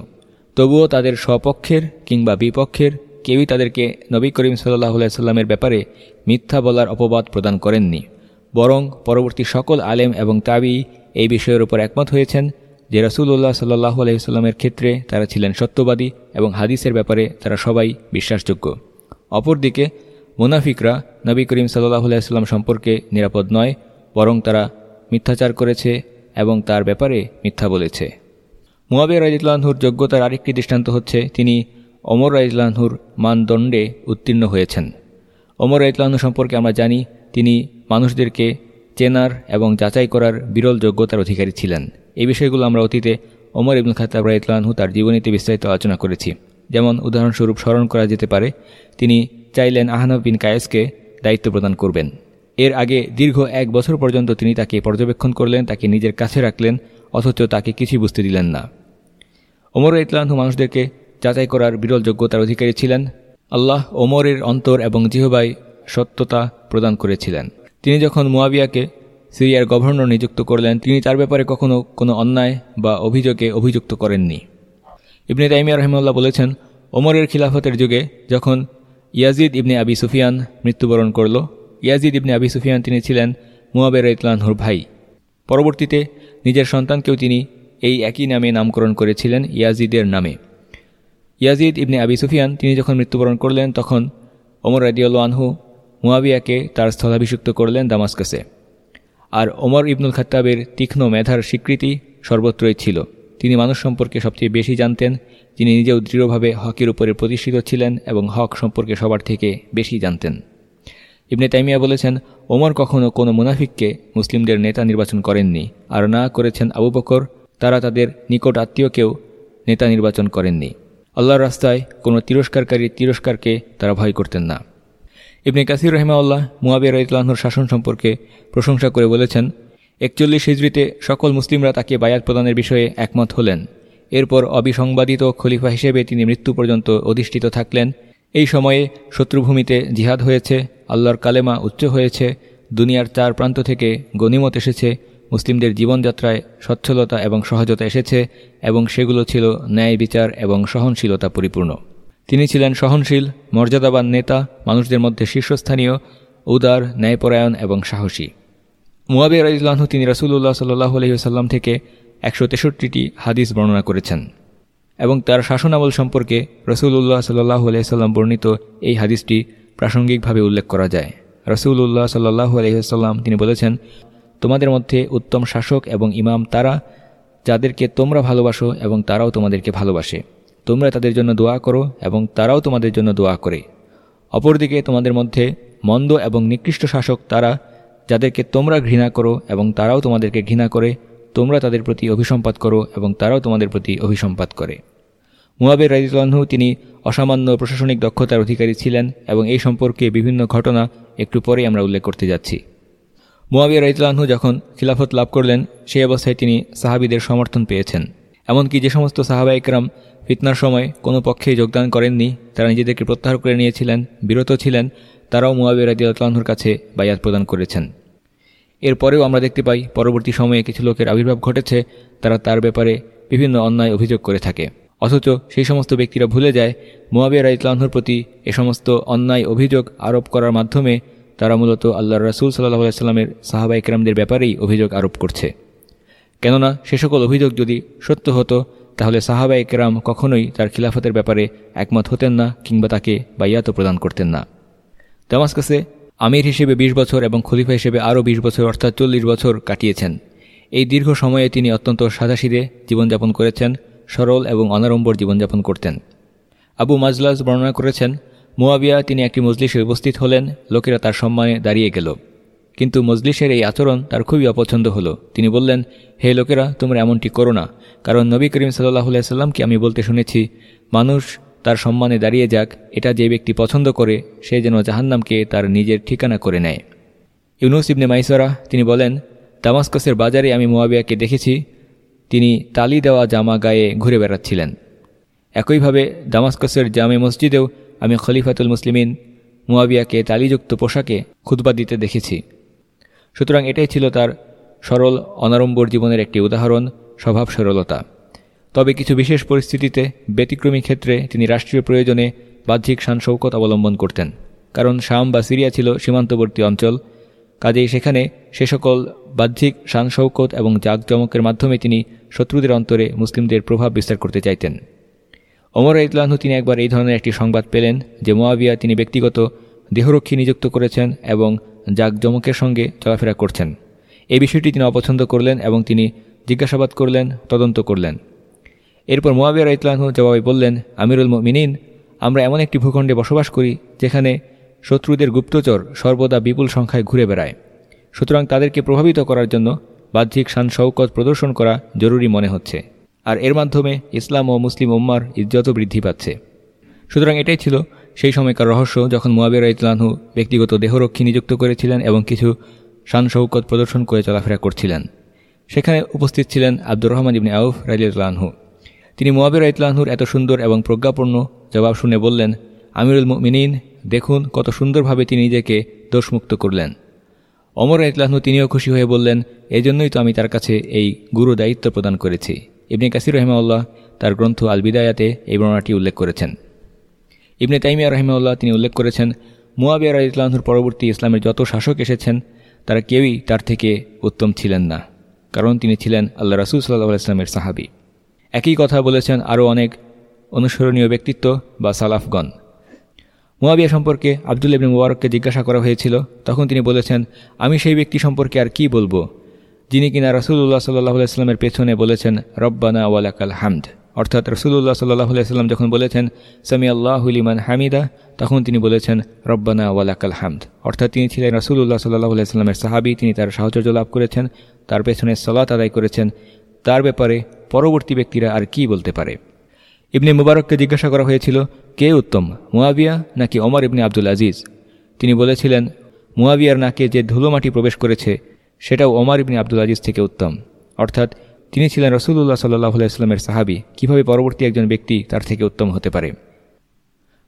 তবুও তাদের স্বপক্ষের কিংবা বিপক্ষের কেউই তাদেরকে নবী করিম সাল্লাহ সাল্লামের ব্যাপারে মিথ্যা বলার অপবাদ প্রদান করেননি। বরং পরবর্তী সকল আলেম এবং তাবি এই বিষয়ের উপর একমত হয়েছেন যে রসুল্লাহ সাল্লাহ আলহিসাল্লামের ক্ষেত্রে তারা ছিলেন সত্যবাদী এবং হাদিসের ব্যাপারে তারা সবাই বিশ্বাসযোগ্য। অপরদিকে মুনাফিকরা নবী করিম সাল্লাহ আলাইস্লাম সম্পর্কে নিরাপদ নয়, বরং তারা মিথ্যাচার করেছে এবং তার ব্যাপারে মিথ্যা বলেছে। মুয়াবিয়া রাজিদুল্লাহুর যোগ্যতার আরেকটি দৃষ্টান্ত হচ্ছে, তিনি অমর রাইজলানহুর মানদণ্ডে উত্তীর্ণ হয়েছেন। অমর রাইজলানহু সম্পর্কে আমরা জানি, তিনি মানুষদেরকে চেনার এবং যাচাই করার বিরল যোগ্যতার অধিকারী ছিলেন। এই বিষয়গুলো আমরা অতীতে অমর ইবুল খাতাব রাইতলানহু তার জীবনীতে বিস্তারিত আলোচনা করেছি। যেমন উদাহরণস্বরূপ, স্মরণ করা যেতে পারে, তিনি চাইলেন আহনাব বিন কায়েসকে দায়িত্ব প্রদান করবেন। এর আগে দীর্ঘ এক বছর পর্যন্ত তিনি তাকে পর্যবেক্ষণ করলেন, তাকে নিজের কাছে রাখলেন, অথচ তাকে কিছুই বুঝতে দিলেন না। ওমর ইতলানহু মানুষদেরকে যাচাই করার বিরল যোগ্যতার অধিকারী ছিলেন। আল্লাহ ওমরের অন্তর এবং জিহবাই সত্যতা প্রদান করেছিলেন। তিনি যখন মুয়াবিয়াকে সিরিয়ার গভর্নর নিযুক্ত করলেন, তিনি তার ব্যাপারে কখনও কোনো অন্যায় বা অভিযোগে অভিযুক্ত করেননি। ইবনে তাইমিয়া রহমুল্লাহ বলেছেন, ওমরের খিলাফতের যুগে যখন ইয়াজিদ ইবনে আবি সুফিয়ান মৃত্যুবরণ করল ইয়াজিদ ইবনে আবি সুফিয়ান তিনি ছিলেন মুয়াবের ইতলানহুর ভাই। পরবর্তীতে নিজের সন্তানকেও তিনি এই একই নামে নামকরণ করেছিলেন ইয়াজিদের নামে। ইয়াজিদ ইবনে আবি সুফিয়ান তিনি যখন মৃত্যুবরণ করলেন, তখন ওমর রাদিউল্লা আনহু মুয়াবিয়াকে তার স্থলাভিষিক্ত করলেন দামাস্কাসে। আর ওমর ইবনুল খাত্তাবের তীক্ষ্ণ মেধার স্বীকৃতি সর্বত্রই ছিল। তিনি মানুষ সম্পর্কে সবচেয়ে বেশি জানতেন তিনি নিজেও দৃঢ়ভাবে হকের উপরে প্রতিষ্ঠিত ছিলেন এবং হক সম্পর্কে সবার থেকে বেশি জানতেন। ইবনে তাইমিয়া বলেছেন, ওমর কখনও কোনো মুনাফিককে মুসলিমদের নেতা নির্বাচন করেননি, আর না করেছেন আবু বকর, তারা তাদের নিকট আত্মীয়কেও নেতা নির্বাচন করেননি। আল্লাহর রাস্তায় কোনো তিরস্কারকারী তিরস্কারকে তারা ভয় করতেন না। ইবনে কাসির রহমাউল্লাহ মুয়াবিয়া রহিতলাহর শাসন সম্পর্কে প্রশংসা করে বলেছেন, একচল্লিশ হিজড়িতে সকল মুসলিমরা তাকে বায়াত প্রদানের বিষয়ে একমত হলেন। এরপর অবিসংবাদিত খলিফা হিসেবে তিনি মৃত্যু পর্যন্ত অধিষ্ঠিত থাকলেন। এই সময়ে শত্রুভূমিতে জিহাদ হয়েছে, আল্লাহর কালেমা উচ্চ হয়েছে, দুনিয়ার চার প্রান্ত থেকে গনিমত এসেছে, মুসলিমদের জীবনযাত্রায় সচ্ছলতা এবং সহজতা এসেছে এবং সেগুলো ছিল ন্যায় বিচার এবং সহনশীলতা পরিপূর্ণ। তিনি ছিলেন সহনশীল, মর্যাদাবান নেতা, মানুষদের মধ্যে শীর্ষস্থানীয়, উদার, ন্যায়পরায়ণ এবং সাহসী। মুয়াবিয়া রাইজলাহু তিনি রসুল্লাহ সাল্লাহ আলহিহাল্লাম থেকে একশো তেষট্টিটি হাদিস বর্ণনা করেছেন। এবং তার শাসনামল সম্পর্কে রসুল্লাহ সাল্লাহ আলহিহাল্লাম বর্ণিত এই হাদিসটি প্রাসঙ্গিকভাবে উল্লেখ করা যায়। রসুল্লাহ সাল্লাহ আলহিহাল্লাম তিনি বলেছেন, তোমাদের মধ্যে উত্তম শাসক এবং ইমাম তারা, যাদেরকে তোমরা ভালোবাসো এবং তারাও তোমাদেরকে ভালোবাসে। তোমরা তাদের জন্য দোয়া করো এবং তারাও তোমাদের জন্য দোয়া করে। অপরদিকে তোমাদের মধ্যে মন্দ এবং নিকৃষ্ট শাসক তারা, যাদেরকে তোমরা ঘৃণা করো এবং তারাও তোমাদেরকে ঘৃণা করে তোমরা তাদের প্রতি অভিসম্পাত করো এবং তারাও তোমাদের প্রতি অভিসম্পাত করে। মুয়াবের রাজিতুল্লাহু তিনি অসামান্য প্রশাসনিক দক্ষতার অধিকারী ছিলেন এবং এই সম্পর্কে বিভিন্ন ঘটনা একটু পরে আমরা উল্লেখ করতে যাচ্ছি। মুয়াবিয়া রাইতুল্লাহু যখন খিলাফত লাভ করলেন, সেই অবস্থায় তিনি সাহাবিদের সমর্থন পেয়েছেন। এমনকি যে সমস্ত সাহাবা একরাম ফিতনার সময় কোনো পক্ষেই যোগদান করেননি, তারা নিজেদেরকে প্রত্যাহার করে নিয়েছিলেন, বিরত ছিলেন, তারাও মুয়াবিয়া রাজিউল্লাহর কাছে বায়াত প্রদান করেছেন। এরপরেও আমরা দেখতে পাই, পরবর্তী সময়ে কিছু লোকের আবির্ভাব ঘটেছে, তারা তার ব্যাপারে বিভিন্ন অন্যায় অভিযোগ করে থাকে। অথচ সেই সমস্ত ব্যক্তিরা ভুলে যায়, মুয়াবিয়া রাইতলাহর প্রতি এ সমস্ত অন্যায় অভিযোগ আরোপ করার মাধ্যমে তারা মূলত আল্লাহ রসুল সাল্লাহ আলাইস্লামের সাহাবা একরামদের ব্যাপারেই অভিযোগ আরোপ করছে। কেননা সে সকল অভিযোগ যদি সত্য হতো, তাহলে সাহাবা একরাম কখনোই তার খিলাফতের ব্যাপারে একমত হতেন না কিংবা তাকে বাইয়াত প্রদান করতেন না। দামাসকাসে আমির হিসেবে ২০ বছর এবং খলিফা হিসেবে আরও ২০ বছর, অর্থাৎ চল্লিশ বছর কাটিয়েছেন। এই দীর্ঘ সময়ে তিনি অত্যন্ত সাদাসিদে জীবনযাপন করেছেন, সরল এবং অনারম্বর জীবনযাপন করতেন। আবু মাজলাজ বর্ণনা করেছেন, মুয়াবিয়া তিনি একটি মজলিসে উপস্থিত হলেন, লোকেরা তার সম্মানে দাঁড়িয়ে গেল। কিন্তু মজলিসের এই আচরণ তার খুবই অপছন্দ হলো। তিনি বললেন, হে লোকেরা, তোমরা এমনটি করো না, কারণ নবী করিম সাল্লাহ সাল্লামকে আমি বলতে শুনেছি, মানুষ তার সম্মানে দাঁড়িয়ে যাক, এটা যে ব্যক্তি পছন্দ করে, সে যেন জাহান্নামকে তার নিজের ঠিকানা করে নেয়। ইউনুস ইবনে মাইসরা, তিনি বলেন, দামাস্কসের বাজারে আমি মোয়াবিয়াকে দেখেছি, তিনি তালি দেওয়া জামা গায়ে ঘুরে বেড়াচ্ছিলেন। একইভাবে দামাস্কসের জামে মসজিদেও আমি খলিফাতুল মুসলিমিন মুয়াবিয়াকে তালিযুক্ত পোশাকে খুতবা দিতে দেখেছি। সুতরাং এটাই ছিল তার সরল অনারম্বর জীবনের একটি উদাহরণ স্বভাব সরলতা তবে কিছু বিশেষ পরিস্থিতিতে ব্যতিক্রমী ক্ষেত্রে তিনি রাষ্ট্রীয় প্রয়োজনে বাহ্যিক শানশৌকত অবলম্বন করতেন। কারণ শাম বা সিরিয়া ছিল সীমান্তবর্তী অঞ্চল, কাজেই সেখানে সে সকল বাহ্যিক শানশৌকত এবং জাঁকজমকের মাধ্যমে তিনি শত্রুদের অন্তরে মুসলিমদের প্রভাব বিস্তার করতে চাইতেন। অমর ইতলাহু তিনি একবার এই ধরনের একটি সংবাদ পেলেন যে মোয়াবিয়া তিনি ব্যক্তিগত দেহরক্ষী নিযুক্ত করেছেন এবং জাকজমকের সঙ্গে চলাফেরা করছেন। এই বিষয়টি তিনি অপছন্দ করলেন এবং তিনি জিজ্ঞাসাবাদ করলেন, তদন্ত করলেন। এরপর মোয়াবিয়া ইতলাহু জবাবে বললেন, আমিরুল মিনিন আমরা এমন একটি ভূখণ্ডে বসবাস করি যেখানে শত্রুদের গুপ্তচর সর্বদা বিপুল সংখ্যায় ঘুরে বেড়ায়। সুতরাং তাদেরকে প্রভাবিত করার জন্য বাহ্যিক শান শৌকত প্রদর্শন করা জরুরি মনে হচ্ছে। আর এর মাধ্যমে ইসলাম ও মুসলিম উম্মার ইজ্জত বৃদ্ধি পাচ্ছে। সুতরাং এটাই ছিল সেই সময়কার রহস্য যখন মুয়াবিরা ইতলানহু ব্যক্তিগত দেহরক্ষী নিযুক্ত করেছিলেন এবং কিছু শান শৌকত প্রদর্শন করে চলাফেরা করছিলেন। সেখানে উপস্থিত ছিলেন আব্দুর রহমান ইবনে আউফ রাজিউল্লাহু তিনি মুয়াবিরা ইতলানহুর এত সুন্দর এবং প্রজ্ঞাপূর্ণ জবাব শুনে বললেন, আমিরুল মিনিন দেখুন কত সুন্দরভাবে তিনি নিজেকে দোষমুক্ত করলেন। অমর ইতলাহনু তিনিও খুশি হয়ে বললেন, এজন্যই তো আমি তার কাছে এই গুরু দায়িত্ব প্রদান করেছি। ইবনে কাসির রহমাউল্লাহ তার গ্রন্থ আল বিদায়াতে এই বর্ণনাটি উল্লেখ করেছেন। ইবনে তাইমিয়া রহমাউল্লাহ তিনি উল্লেখ করেছেন মুয়াবিয়া ইসলামহুর পরবর্তী ইসলামের যত শাসক এসেছেন, তারা কেউই তার থেকে উত্তম ছিলেন না, কারণ তিনি ছিলেন আল্লাহ রাসুল সাল্লাহ ইসলামের সাহাবি। একই কথা বলেছেন আরও অনেক অনুসরণীয় ব্যক্তিত্ব বা সালাফগণ। মুয়াবিয়া সম্পর্কে আবদুল ইবনে মুবারককে জিজ্ঞাসা করা হয়েছিল, তখন তিনি বলেছেন, আমি সেই ব্যক্তি সম্পর্কে আর কি বলব, যিনি কিনা রসুল্লাহ সাল্লাহ আলাইস্লামের পেছনে বলেছেন, রব্বানা ওয়ালাকাল হামদ। অর্থাৎ রসুল্লাহ সাল্লাহ আলাইস্লাম যখন বলেছেন সামি আল্লাহুলিমান হামিদা তখন তিনি বলেছেন, রব্বানা ওয়ালাকাল হামদ অর্থাৎ তিনি ছিলেন রসুল্লাহ সাল্লাহ আলাইস্লামের সাহাবি, তিনি তার সাহচর্য লাভ করেছেন, তার পেছনে সলাত আদায় করেছেন। তার ব্যাপারে পরবর্তী ব্যক্তিরা আর কি বলতে পারে? ইবনে মুবারককে জিজ্ঞাসা করা হয়েছিল, কে উত্তম, মুয়াবিয়া নাকি অমর ইবনে আব্দুল আজিজ? তিনি বলেছিলেন, মুয়াবিয়ার নাকে যে ধুলোমাটি প্রবেশ করেছে, সেটাও ওমর ইবনে আব্দুল আজিজ থেকে উত্তম। অর্থাৎ, তিনি ছিলেন রসুল্লাহ সাল্লাহ ইসলামের সাহাবি, কীভাবে পরবর্তী একজন ব্যক্তি তার থেকে উত্তম হতে পারে?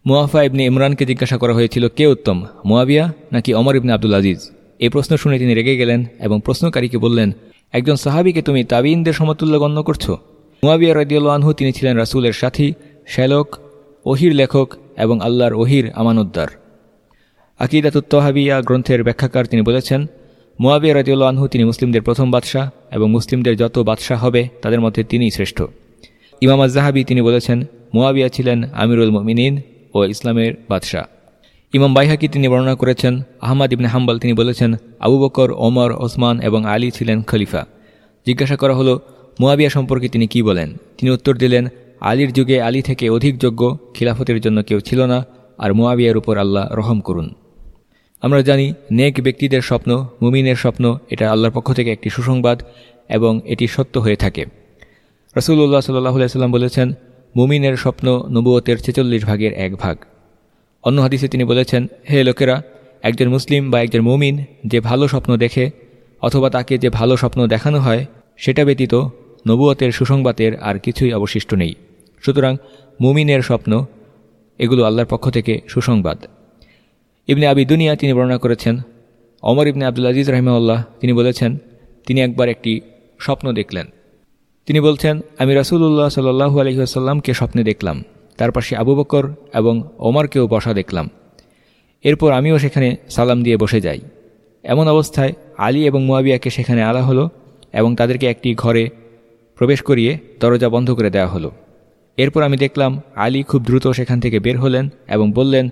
মুয়াফা ইবনে ইমরানকে জিজ্ঞাসা করা হয়েছিল, কে উত্তম, মুয়াবিয়া নাকি অমর ইবনে আব্দুল আজিজ? এই প্রশ্ন শুনে তিনি রেগে গেলেন এবং প্রশ্নকারীকে বললেন একজন সাহাবিকে তুমি তাবিনদের সমতুল্য গণ্য করছ? মুয়াবিয়া রদিউল্লা আনহু, তিনি ছিলেন রাসুলের সাথী, শ্যালক, ওহির লেখক এবং আল্লাহর ওহির আমানুদ্দার। আকিদাতুত্তহাবিয়া গ্রন্থের ব্যাখ্যাকার তিনি বলেছেন মুয়াবিয়া রদিউল্লা আনহু তিনি মুসলিমদের প্রথম বাদশাহ এবং মুসলিমদের যত বাদশাহ হবে, তাদের মধ্যে তিনিই শ্রেষ্ঠ। ইমাম আজাহাবি তিনি বলেছেন মুয়াবিয়া ছিলেন আমিরুল মিনিন ও ইসলামের বাদশাহ। ইমাম বাইহাকি তিনি বর্ণনা করেছেন, আহমদ ইবনে হাম্বাল তিনি বলেছেন, আবু বকর, ওমর, ওসমান এবং আলী ছিলেন খলিফা। জিজ্ঞাসা করা হলো, মুয়াবিয়া সম্পর্কে তিনি কি বলেন? তিনি উত্তর দিলেন, আলীর যুগে আলী থেকে অধিক যোগ্য, খিলাফতের জন্য কেউ ছিল না, আর মুয়াবিয়ার উপর আল্লাহ রহম করুন। আমরা জানি, নেক ব্যক্তিদের স্বপ্ন, মুমিনের স্বপ্ন, এটা আল্লাহর পক্ষ থেকে একটি সুসংবাদ এবং এটি সত্য হয়ে থাকে। রসুল্লাহ সাল্লাহ সাল্লাম বলেছেন, মুমিনের স্বপ্ন নবুয়তের ছেচল্লিশ ভাগের এক ভাগ। অন্য হাদিসে তিনি বলেছেন, হে লোকেরা, একজন মুসলিম বা একজন মুমিন যে ভালো স্বপ্ন দেখে অথবা তাকে যে ভালো স্বপ্ন দেখানো হয়, সেটা ব্যতীত নবুয়তের সুসংবাদের আর কিছুই অবশিষ্ট নেই। সুতরাং মুমিনের স্বপ্ন, এগুলো আল্লাহর পক্ষ থেকে সুসংবাদ। ইবনে আবি দুনিয়া তিনি বর্ণনা করেছেন অমর ইবনে আব্দুল আজিজ রহমাউল্লাহ তিনি বলেছেন, তিনি একবার একটি স্বপ্ন দেখলেন। তিনি বলছেন, আমি রাসুল্লাহ সাল্লু আলহিহাসাল্লামকে স্বপ্নে দেখলাম। তার পাশে আবু বকর এবং ওমরকেও বসা দেখলাম। এরপর আমিও সেখানে সালাম দিয়ে বসে যাই। এমন অবস্থায় আলী এবং মুয়াবিয়াকে সেখানে আলা হলো এবং তাদেরকে একটি ঘরে প্রবেশ করিয়ে দরজা বন্ধ করে দেওয়া হলো। এরপর আমি দেখলাম আলী খুব দ্রুত সেখান থেকে বের হলেন এবং বললেন,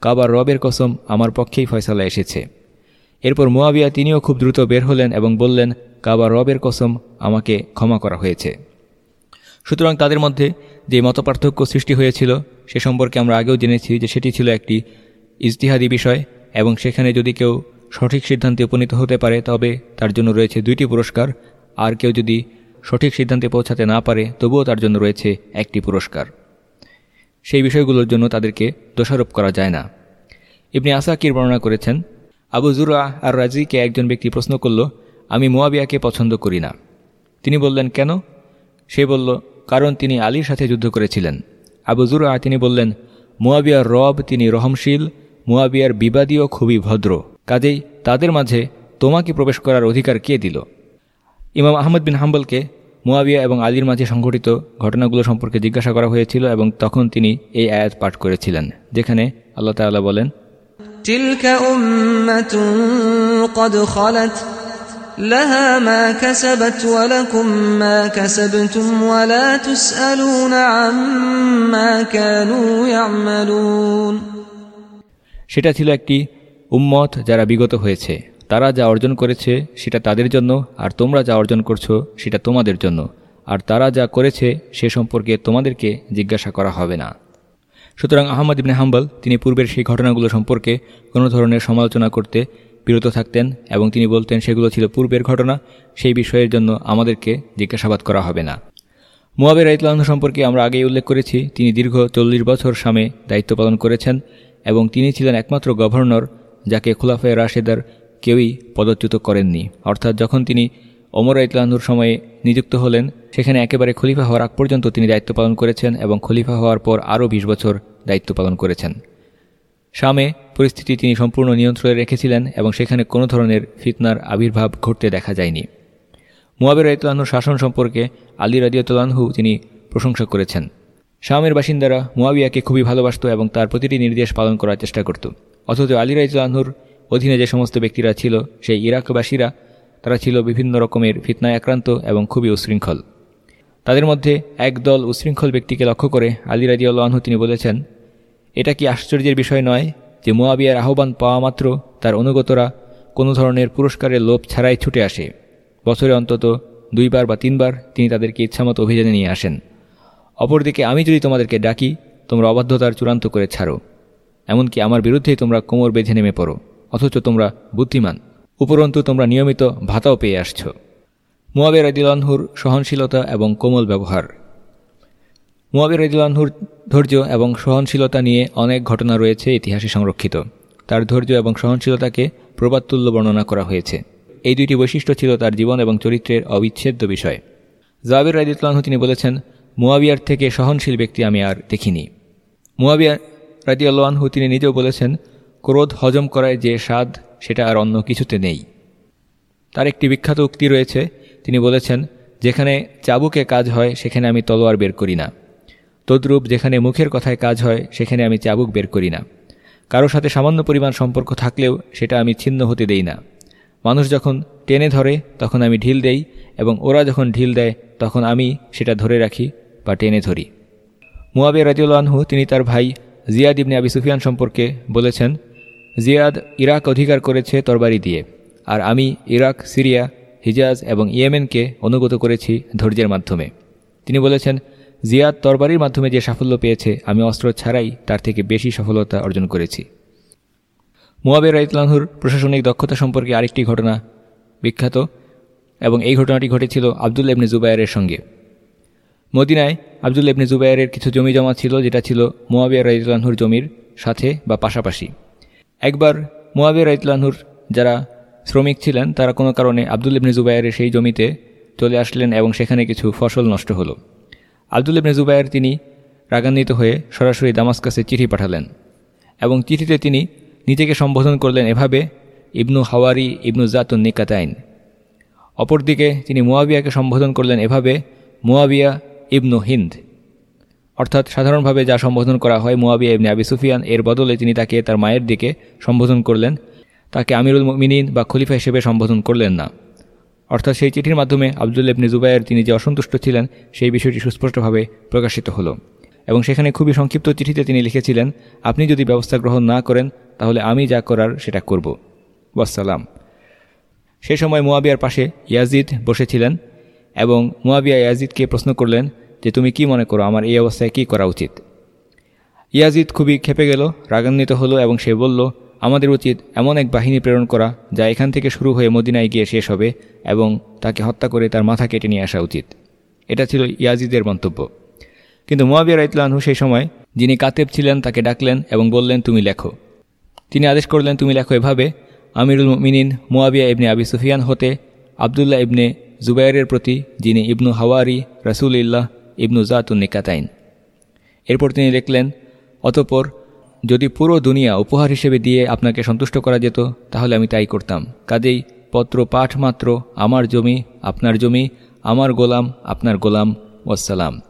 কাবার রবের কসম, আমার পক্ষেই ফয়সালা এসেছে। এরপর মোয়াবিয়া তিনিও খুব দ্রুত বের হলেন এবং বললেন, কাবার রবের কসম, আমাকে ক্ষমা করা হয়েছে। সুতরাং তাদের মধ্যে যে মতপার্থক্য সৃষ্টি হয়েছিল, সে সম্পর্কে আমরা আগেও জেনেছি যে সেটি ছিল একটি ইজতিহাদি বিষয় এবং সেখানে যদি কেউ সঠিক সিদ্ধান্তে উপনীত হতে পারে, তবে তার জন্য রয়েছে দুইটি পুরস্কার। আর কেউ যদি সঠিক সিদ্ধান্তে পৌঁছাতে না পারে, তবুও তার জন্য রয়েছে একটি পুরস্কার। সেই বিষয়গুলোর জন্য তাদেরকে দোষারোপ করা যায় না। ইবনি আসাকির বর্ণনা করেছেন, আবু জুরা আর রাজিকে একজন ব্যক্তি প্রশ্ন করল, আমি মোয়াবিয়াকে পছন্দ করি না। তিনি বললেন, কেন? সে বলল কারণ তিনি আলীর সাথে যুদ্ধ করেছিলেন। আবু জুরা তিনি বললেন, মোয়াবিয়ার রব তিনি রহমশীল, মোয়াবিয়ার বিবাদীও খুবই ভদ্র। কাজেই তাদের মাঝে তোমাকে প্রবেশ করার অধিকার কে দিল? ইমাম আহমদ বিন হাম্বলকে মুয়াবিয়া এবং আলীর মাঝে সংঘটিত ঘটনাগুলো সম্পর্কে জিজ্ঞাসা করা হয়েছিল এবং তখন তিনি এই আয়াত পাঠ করেছিলেন, যেখানে আল্লাহ তাআলা বলেন لها ما كسبت ولكم ما كسبتم ولا تسألون عما كانوا يعملون সেটা ছিল একটি উম্মত যারা বিগত হয়েছে তারা যা অর্জন করেছে সেটা তাদের জন্য আর তোমরা যা অর্জন করছো সেটা তোমাদের জন্য আর তারা যা করেছে সে সম্পর্কে তোমাদেরকে জিজ্ঞাসা করা হবে না সুতরাং আহমদ ইবনে হাম্বল তিনি পূর্বের সেই ঘটনাগুলো সম্পর্কে কোনো ধরনের সমালোচনা করতে বিরত থাকতেন এবং তিনি বলতেন, সেগুলো ছিল পূর্বের ঘটনা, সেই বিষয়ের জন্য আমাদেরকে জিজ্ঞাসাবাদ করা হবে না। মুয়াবের রাইতলাহ সম্পর্কে আমরা আগেই উল্লেখ করেছি, তিনি দীর্ঘ চল্লিশ বছর সামে দায়িত্ব পালন করেছেন এবং তিনি ছিলেন একমাত্র গভর্নর যাকে খোলাফায় রাশেদার কেউই পদচ্যুত করেননি। অর্থাৎ যখন তিনি অমর ইতলানুর সময়ে নিযুক্ত হলেন, সেখানে একেবারে খলিফা হওয়ার আগ পর্যন্ত তিনি দায়িত্ব পালন করেছেন এবং খলিফা হওয়ার পর আরও ২০ বছর দায়িত্ব পালন করেছেন। শামে পরিস্থিতি তিনি সম্পূর্ণ নিয়ন্ত্রণে রেখেছিলেন এবং সেখানে কোনো ধরনের ফিতনার আবির্ভাব ঘটতে দেখা যায়নি। মুয়াবের রায়তুল্লাহর শাসন সম্পর্কে আলী রাজিয়তুল্লাহু তিনি প্রশংসা করেছেন। শামের বাসিন্দারা মুয়াবিয়াকে খুবই ভালোবাসত এবং তার প্রতিটি নির্দেশ পালন করার চেষ্টা করত। অথচ আলী রাইতুল্লাহর অধীনে যে সমস্ত ব্যক্তিরা ছিল, সেই ইরাকবাসীরা, তারা ছিল বিভিন্ন রকমের ফিতনায় আক্রান্ত এবং খুবই উশৃঙ্খল। তাদের মধ্যে একদল উশৃঙ্খল ব্যক্তিকে লক্ষ্য করে আলী রাজিউল্লাহু তিনি বলেছেন এটা কি আশ্চর্যের বিষয় নয় যে মোয়াবিয়ার আহ্বান পাওয়া মাত্র তার অনুগতরা কোনো ধরনের পুরস্কারের লোভ ছাড়াই ছুটে আসে। বছরে অন্তত দুইবার বা তিনবার তিনি তাদেরকে ইচ্ছামতো অভিযানে নিয়ে আসেন। অপরদিকে আমি যদি তোমাদেরকে ডাকি, তোমরা অবাধ্যতার চূড়ান্ত করে ছাড়ো। এমনকি আমার বিরুদ্ধেই তোমরা কোমর বেঁধে নেমে পড়ো, অথচ তোমরা বুদ্ধিমান। উপরন্তু তোমরা নিয়মিত ভাতাও পেয়ে আসছ। মুয়াবিয়া রাদিউল্লাহুর সহনশীলতা এবং কোমল ব্যবহার। মুয়াবিয়া রাদিউল্লাহুর ধৈর্য এবং সহনশীলতা নিয়ে অনেক ঘটনা রয়েছে ইতিহাসে সংরক্ষিত। তার ধৈর্য এবং সহনশীলতাকে প্রবাদতুল্য বর্ণনা করা হয়েছে। এই দুইটি বৈশিষ্ট্য ছিল তার জীবন এবং চরিত্রের অবিচ্ছেদ্য বিষয়। জাবির রাজিউল্লাহ তিনি বলেছেন, মুয়াবিয়ার থেকে সহনশীল ব্যক্তি আমি আর দেখিনি। মুয়াবিয়া রাজিউল্লাহু তিনি নিজেও বলেছেন, ক্রোধ হজম করায় যে স্বাদ, সেটা আর অন্য কিছুতে নেই। তার একটি বিখ্যাত উক্তি রয়েছে, তিনি বলেছেন, যেখানে চাবুকে কাজ হয়, সেখানে আমি তলোয়ার বের করি না। তদ্রূপ যেখানে মুখের কথায় কাজ হয়, সেখানে আমি চাবুক বের করি না। কারও সাথে সামান্য পরিমাণ সম্পর্ক থাকলেও সেটা আমি ছিন্ন হতে দেই না। মানুষ যখন টেনে ধরে, তখন আমি ঢিল দেই এবং ওরা যখন ঢিল দেয়, তখন আমি সেটা ধরে রাখি বা টেনে ধরি। মুয়াবে রাজিউল্লাহু তিনি তার ভাই জিয়াদ ইবনে আবি সুফিয়ান সম্পর্কে বলেছেন, জিয়াদ ইরাক অধিকার করেছে তরবারি দিয়ে, আর আমি ইরাক, সিরিয়া, হিজাজ এবং ইয়েমেনকে অনুগত করেছি ধৈর্যের মাধ্যমে। তিনি বলেছেন জিয়াদ তরবারির মাধ্যমে যে সাফল্য পেয়েছে, আমি অস্ত্র ছাড়াই তার থেকে বেশি সফলতা অর্জন করেছি। মুয়াবের রাইতলানহুর প্রশাসনিক দক্ষতা সম্পর্কে আরেকটি ঘটনা বিখ্যাত, এবং এই ঘটনাটি ঘটেছিল আবদুল এবনে জুবায়ারের সঙ্গে। মদিনায় আবদুল এবনে জুবায়ারের কিছু জমি জমা ছিল, যেটা ছিল মোয়াবিয়া রাইতলানহুর জমির সাথে বা পাশাপাশি। একবার মোয়াবিয়া রাইতলানহুর যারা শ্রমিক ছিলেন, তারা কোনো কারণে আবদুল ইবনে জুবাইরের সেই জমিতে চলে আসলেন এবং সেখানে কিছু ফসল নষ্ট হলো। আবদুল ইবনে জুবাইর তিনি রাগান্বিত হয়ে সরাসরি দামাসকাসে চিঠি পাঠালেন এবং চিঠিতে তিনি নিজেকে সম্বোধন করলেন এভাবে, ইবনু হাওয়ারি, ইবনু জাতুন নিকাতাইন। অপরদিকে তিনি মুয়াবিয়াকে সম্বোধন করলেন এভাবে, মুয়াবিয়া ইবনু হিন্দ। অর্থাৎ সাধারণভাবে যা সম্বোধন করা হয় মুয়াবিয়া ইবনে আবি সুফিয়ান, এর বদলে তিনি তাকে তার মায়ের দিকে সম্বোধন করলেন। তাকে আমিরুল মিনিন বা খলিফা হিসেবে সম্বোধন করলেন না। অর্থাৎ সেই চিঠির মাধ্যমে আবদুল ইবনে জুবাইয়ের তিনি যে অসন্তুষ্ট ছিলেন, সেই বিষয়টি সুস্পষ্টভাবে প্রকাশিত হলো। এবং সেখানে খুবই সংক্ষিপ্ত চিঠিতে তিনি লিখেছিলেন, আপনি যদি ব্যবস্থা গ্রহণ না করেন, তাহলে আমি যা করার সেটা করব। ওয়াসালাম সে সময় মোয়াবিয়ার পাশে ইয়াজিদ বসেছিলেন এবং মোয়াবিয়া ইয়াজিদকে প্রশ্ন করলেন যে, তুমি কি মনে করো, আমার এই অবস্থায় কি করা উচিত? ইয়াজিদ খুবই খেপে গেল, রাগান্বিত হলো এবং সে বলল আমাদের উচিত এমন এক বাহিনী প্রেরণ করা যা এখান থেকে শুরু হয়ে মদিনায় গিয়ে শেষ হবে এবং তাকে হত্যা করে তার মাথা কেটে নিয়ে আসা উচিত এটা ছিল ইয়াজিদের মন্তব্য। কিন্তু মোয়াবিয়া রাইতলানহু সেই সময় যিনি কাতেব ছিলেন তাকে ডাকলেন এবং বললেন, তুমি লেখো। তিনি আদেশ করলেন, তুমি লেখো এভাবে, আমিরুল মিনিন মোয়াবিয়া ইবনে আবি সুফিয়ান হতে আবদুল্লাহ ইবনে জুবাইরের প্রতি, যিনি ইবনু হাওয়ারি রাসুল ইল্লাহ ইবনু জাতুন জাতুন্নিকাতাইন এরপর তিনি লিখলেন, অতপর যদি পুরো দুনিয়া উপহার হিসেবে দিয়ে আপনাকে সন্তুষ্ট করা যেত, তাহলে আমি তাই করতাম। কাজেই পত্র পাঠ মাত্র, আমার জমি, আপনার জমি, আমার গোলাম, আপনার গোলাম ওয়াসালাম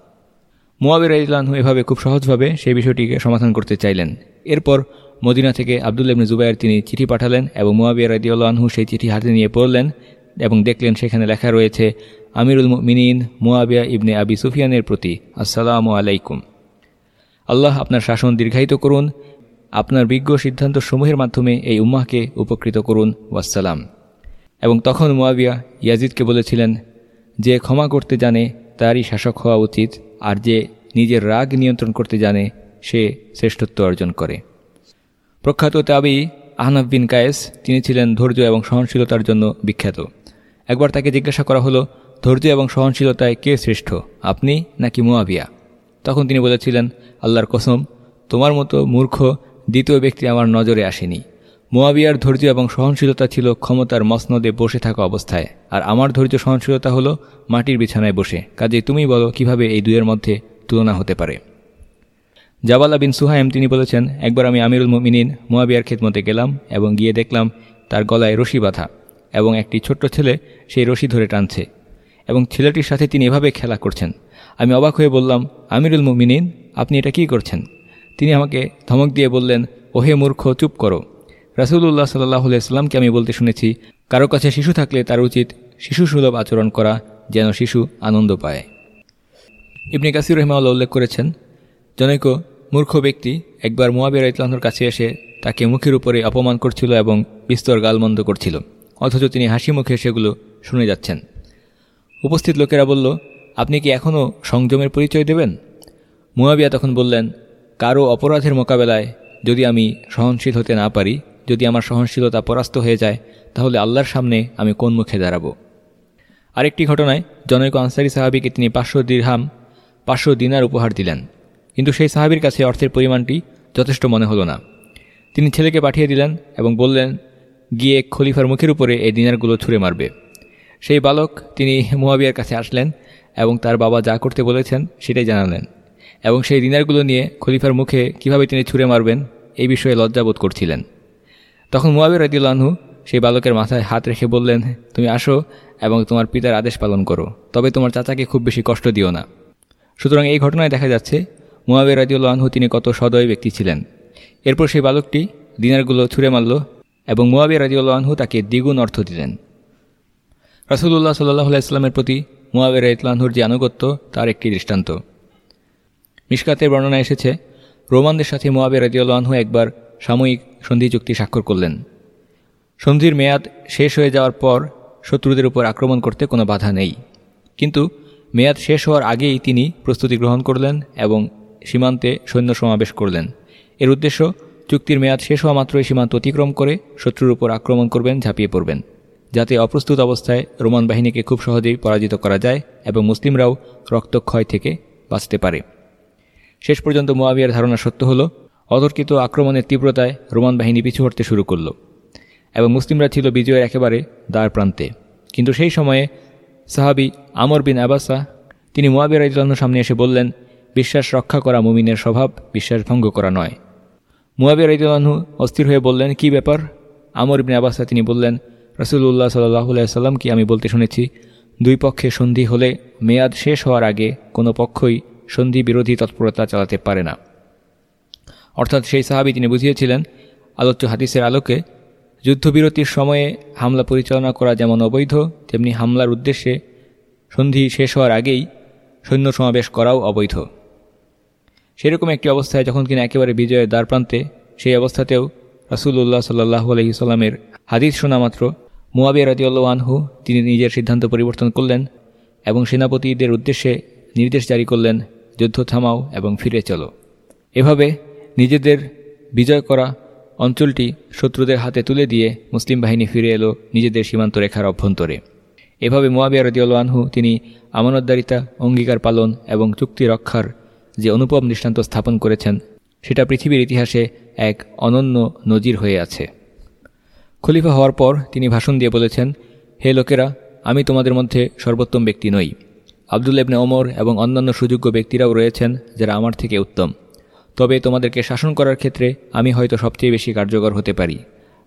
মোয়াবির ইসলানহু এভাবে খুব সহজভাবে সেই বিষয়টিকে সমাধান করতে চাইলেন। এরপর মদিনা থেকে আবদুল ইবনে জুবাইর তিনি চিঠি পাঠালেন এবং মোয়াবিয়া রাদিউল্লাহু সেই চিঠি হাতে নিয়ে পড়লেন এবং দেখলেন সেখানে লেখা রয়েছে, আমিরুল মিনীন মুয়াবিয়া ইবনে আবি সুফিয়ানের প্রতি, আসসালামু আলাইকুম। আল্লাহ আপনার শাসন দীর্ঘায়িত করুন, আপনার বিজ্ঞ সিদ্ধান্ত সমূহের মাধ্যমে এই উম্মাহকে উপকৃত করুন ওয়াসালাম এবং তখন মুয়াবিয়া ইয়াজিদকে বলেছিলেন, যে ক্ষমা করতে জানে, তারই শাসক হওয়া উচিত, আর যে নিজের রাগ নিয়ন্ত্রণ করতে জানে, সে শ্রেষ্ঠত্ব অর্জন করে। প্রখ্যাত তাবি আহনাব বিন কায়েস, তিনি ছিলেন ধৈর্য এবং সহনশীলতার জন্য বিখ্যাত। একবার তাকে জিজ্ঞাসা করা হলো, ধৈর্য এবং সহনশীলতায় কে শ্রেষ্ঠ, আপনি নাকি মুয়াবিয়া? তখন তিনি বলেছিলেন, আল্লাহর কসম, তোমার মতো মূর্খ দ্বিতীয় ব্যক্তি আমার নজরে আসেনি। মোয়াবিয়ার ধৈর্য এবং সহনশীলতা ছিল ক্ষমতার মসনদে বসে থাকা অবস্থায়, আর আমার ধৈর্য সহনশীলতা হলো মাটির বিছানায় বসে। কাজে তুমি বলো, কীভাবে এই দুয়ের মধ্যে তুলনা হতে পারে? জাবালা বিন সুহাইম তিনি বলেছেন, একবার আমি আমিরুল মিনিন মোয়াবিয়ার খেদমতে গেলাম এবং গিয়ে দেখলাম তার গলায় রশি বাঁধা এবং একটি ছোট্ট ছেলে সেই রশি ধরে টানছে এবং ছেলেটির সাথে তিনি এভাবে খেলা করছেন। আমি অবাক হয়ে বললাম, আমিরুল মুমিনিন, আপনি এটা কি করছেন? তিনি আমাকে ধমক দিয়ে বললেন, ওহে মূর্খ, চুপ করো। রাসুল্লাহ সাল্লাহ ইসলামকে আমি বলতে শুনেছি, কারও কাছে শিশু থাকলে তার উচিত শিশু সুলভ আচরণ করা, যেন শিশু আনন্দ পায়। ইবনে কাসির রহমাউল্লাহ উল্লেখ করেছেন, জনৈক মূর্খ ব্যক্তি একবার মোয়াবির ইতলাহর কাছে এসে তাকে মুখের উপরে অপমান করছিল এবং বিস্তর গালমন্দ করছিল, অথচ তিনি হাসি মুখে সেগুলো শুনে যাচ্ছেন। উপস্থিত লোকেরা বলল আপনি কি এখনও সংযমের পরিচয় দেবেন? মুয়াবিয়া তখন বললেন, কারও অপরাধের মোকাবেলায় যদি আমি সহনশীল হতে না পারি, যদি আমার সহনশীলতা পরাস্ত হয়ে যায়, তাহলে আল্লাহর সামনে আমি কোন মুখে দাঁড়াবো? আরেকটি ঘটনায় জনৈক আনসারি সাহাবিকে তিনি পাঁচশো দীর্হাম, পাঁচশো দিনার উপহার দিলেন। কিন্তু সেই সাহাবির কাছে অর্থের পরিমাণটি যথেষ্ট মনে হলো না। তিনি ছেলেকে পাঠিয়ে দিলেন এবং বললেন, গিয়ে খলিফার মুখের উপরে এই দিনারগুলো ছুঁড়ে মারবে। সেই বালক তিনি মুয়াবিয়ার কাছে আসলেন এবং তার বাবা যা করতে বলেছেন সেটাই জানালেন। এবং সেই দিনারগুলো নিয়ে খলিফার মুখে কীভাবে তিনি ছুঁড়ে মারবেন, এই বিষয়ে লজ্জাবোধ করছিলেন। তখন মুয়াবির রাদিউল্লাহু সেই বালকের মাথায় হাত রেখে বললেন, তুমি আসো এবং তোমার পিতার আদেশ পালন করো, তবে তোমার চাচাকে খুব বেশি কষ্ট দিও না। সুতরাং এই ঘটনায় দেখা যাচ্ছে মুয়াবির রাদিউল্লাহু তিনি কত সদয় ব্যক্তি ছিলেন। এরপর সেই বালকটি দিনারগুলো ছুঁড়ে মারল এবং মুয়াবির রাজিউল্লাহু তাকে দ্বিগুণ অর্থ দিলেন। রাসুল্লাহ সাল্লাহ আলাইস্লামের প্রতি মুয়াবির ইতলানহুর যে আনুগত্য, তার একটি দৃষ্টান্ত। মিসকাতের বর্ণনা এসেছে, রোমানদের সাথে মোয়াবের রাজিউল্লাহু একবার সাময়িক সন্ধি চুক্তি স্বাক্ষর করলেন। সন্ধির মেয়াদ শেষ হয়ে যাওয়ার পর শত্রুদের উপর আক্রমণ করতে কোনো বাধা নেই। কিন্তু মেয়াদ শেষ হওয়ার আগেই তিনি প্রস্তুতি গ্রহণ করলেন এবং সীমান্তে সৈন্য সমাবেশ করলেন। এর উদ্দেশ্য, চুক্তির মেয়াদ শেষ হওয়া মাত্রই সীমান্ত অতিক্রম করে শত্রুর উপর আক্রমণ করবেন, ঝাঁপিয়ে পড়বেন। যাতে অপ্রস্তুত অবস্থায় রোমান বাহিনীকে খুব সহজেই পরাজিত করা যায় এবং মুসলিমরাও রক্তক্ষয় থেকে বাঁচতে পারে। শেষ পর্যন্ত মোয়াবিয়ার ধারণা সত্য হল, অতর্কিত আক্রমণের তীব্রতায় রোমান বাহিনী পিছু হটতে শুরু করল এবং মুসলিমরা ছিল বিজয়ের একেবারে দ্বার প্রান্তে। কিন্তু সেই সময়ে সাহাবি আমর বিন আবাসা, তিনি মোয়াবিয়া রাইজলানোর সামনে এসে বললেন, বিশ্বাস রক্ষা করা মুমিনের স্বভাব বিশ্বাস ভঙ্গ করা নয়। মুয়াবিয়া রাইজলানহু অস্থির হয়ে বললেন, কি ব্যাপার? আমর ইবনে আবাসা, তিনি বললেন রসুল্লাহ সাল্লাহ সাল্লাম কি আমি বলতে শুনেছি? দুই পক্ষে সন্ধি হলে মেয়াদ শেষ হওয়ার আগে কোনো পক্ষই সন্ধি বিরোধী তৎপরতা চালাতে পারে না। অর্থাৎ সেই সাহাবি তিনি বুঝিয়েছিলেন, আলোচ্য হাদিসের আলোকে যুদ্ধবিরতির সময়ে হামলা পরিচালনা করা যেমন অবৈধ, তেমনি হামলার উদ্দেশ্যে সন্ধি শেষ হওয়ার আগেই সৈন্য সমাবেশ করাও অবৈধ। সেরকম একটি অবস্থায় যখন কিনা একেবারে বিজয়ের দ্বারপ্রান্তে, সেই অবস্থাতেও রাসুল্লাহ সাল্লাহ আলহিসাল্লামের হাদিস শোনা মাত্র। মুয়াবিয়া রাজিউল্লাহ আনহু, তিনি নিজের সিদ্ধান্ত পরিবর্তন করলেন এবং সেনাপতিদের উদ্দেশ্যে নির্দেশ জারি করলেন, যুদ্ধ থামাও এবং ফিরে চলো। এভাবে নিজেদের বিজয় করা অঞ্চলটি শত্রুদের হাতে তুলে দিয়ে মুসলিম বাহিনী ফিরে এলো নিজেদের সীমান্ত রেখার অভ্যন্তরে। এভাবে মোয়াবিয়া রদিউল্লা আনহু, তিনি আমানতদারিতা, অঙ্গীকার পালন এবং চুক্তি রক্ষার যে অনুপম দৃষ্টান্ত স্থাপন করেছেন, সেটা পৃথিবীর ইতিহাসে এক অনন্য নজির হয়ে আছে। খলিফা হওয়ার পর তিনি ভাষণ দিয়ে বলেছেন, হে লোকেরা, আমি তোমাদের মধ্যে সর্বোত্তম ব্যক্তি নই। আবদুল ইবনে ওমর এবং অন্যান্য সুযোগ্য ব্যক্তিরাও রয়েছেন যারা আমার থেকে উত্তম। তবে তোমাদেরকে শাসন করার ক্ষেত্রে আমি হয়তো সবচেয়ে বেশি কার্যকর হতে পারি।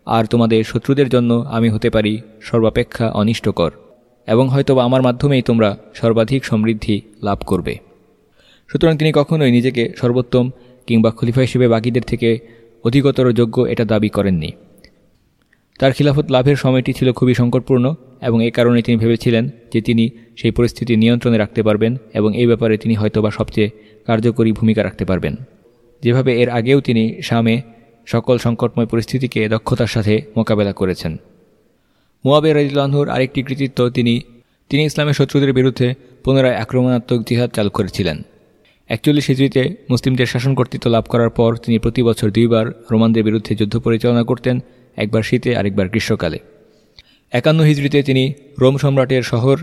আর তোমাদের শত্রুদের জন্য আমি হতে পারি সর্বাপেক্ষা অনিষ্টকর। এবং হয়তো আমার মাধ্যমেই তোমরা সর্বাধিক সমৃদ্ধি লাভ করবে। সুতরাং তিনি কখনোই নিজেকে সর্বোত্তম কিংবা খলিফা হিসেবে বাকিদের থেকে অধিকতর যোগ্য এটা দাবি করেননি। তার খিলাফত লাভের সময়টি ছিল খুবই সংকটপূর্ণ এবং এই কারণে তিনি ভেবেছিলেন যে তিনি সেই পরিস্থিতি নিয়ন্ত্রণে রাখতে পারবেন এবং এই ব্যাপারে তিনি হয়তোবা সবচেয়ে কার্যকরী ভূমিকা রাখতে পারবেন। যেভাবে এর আগেও তিনি শামে সকল সংকটময় পরিস্থিতিকে দক্ষতার সাথে মোকাবেলা করেছেন। মোয়াবে রাজিউল্লাহুর আরেকটি কৃতিত্ব তিনি তিনি ইসলামের শত্রুদের বিরুদ্ধে পুনরায় আক্রমণাত্মক জিহাদ চালু করেছিলেন। একচল্লিশ হিজড়িতে মুসলিমদের শাসন কর্তৃত্ব লাভ করার পর তিনি প্রতি বছর দুইবার রোমানদের বিরুদ্ধে যুদ্ধ পরিচালনা করতেন একবার শীতে, আরেকবার গ্রীষ্মকালে। একান্ন হিজড়িতে তিনি রোম সম্রাটের শহর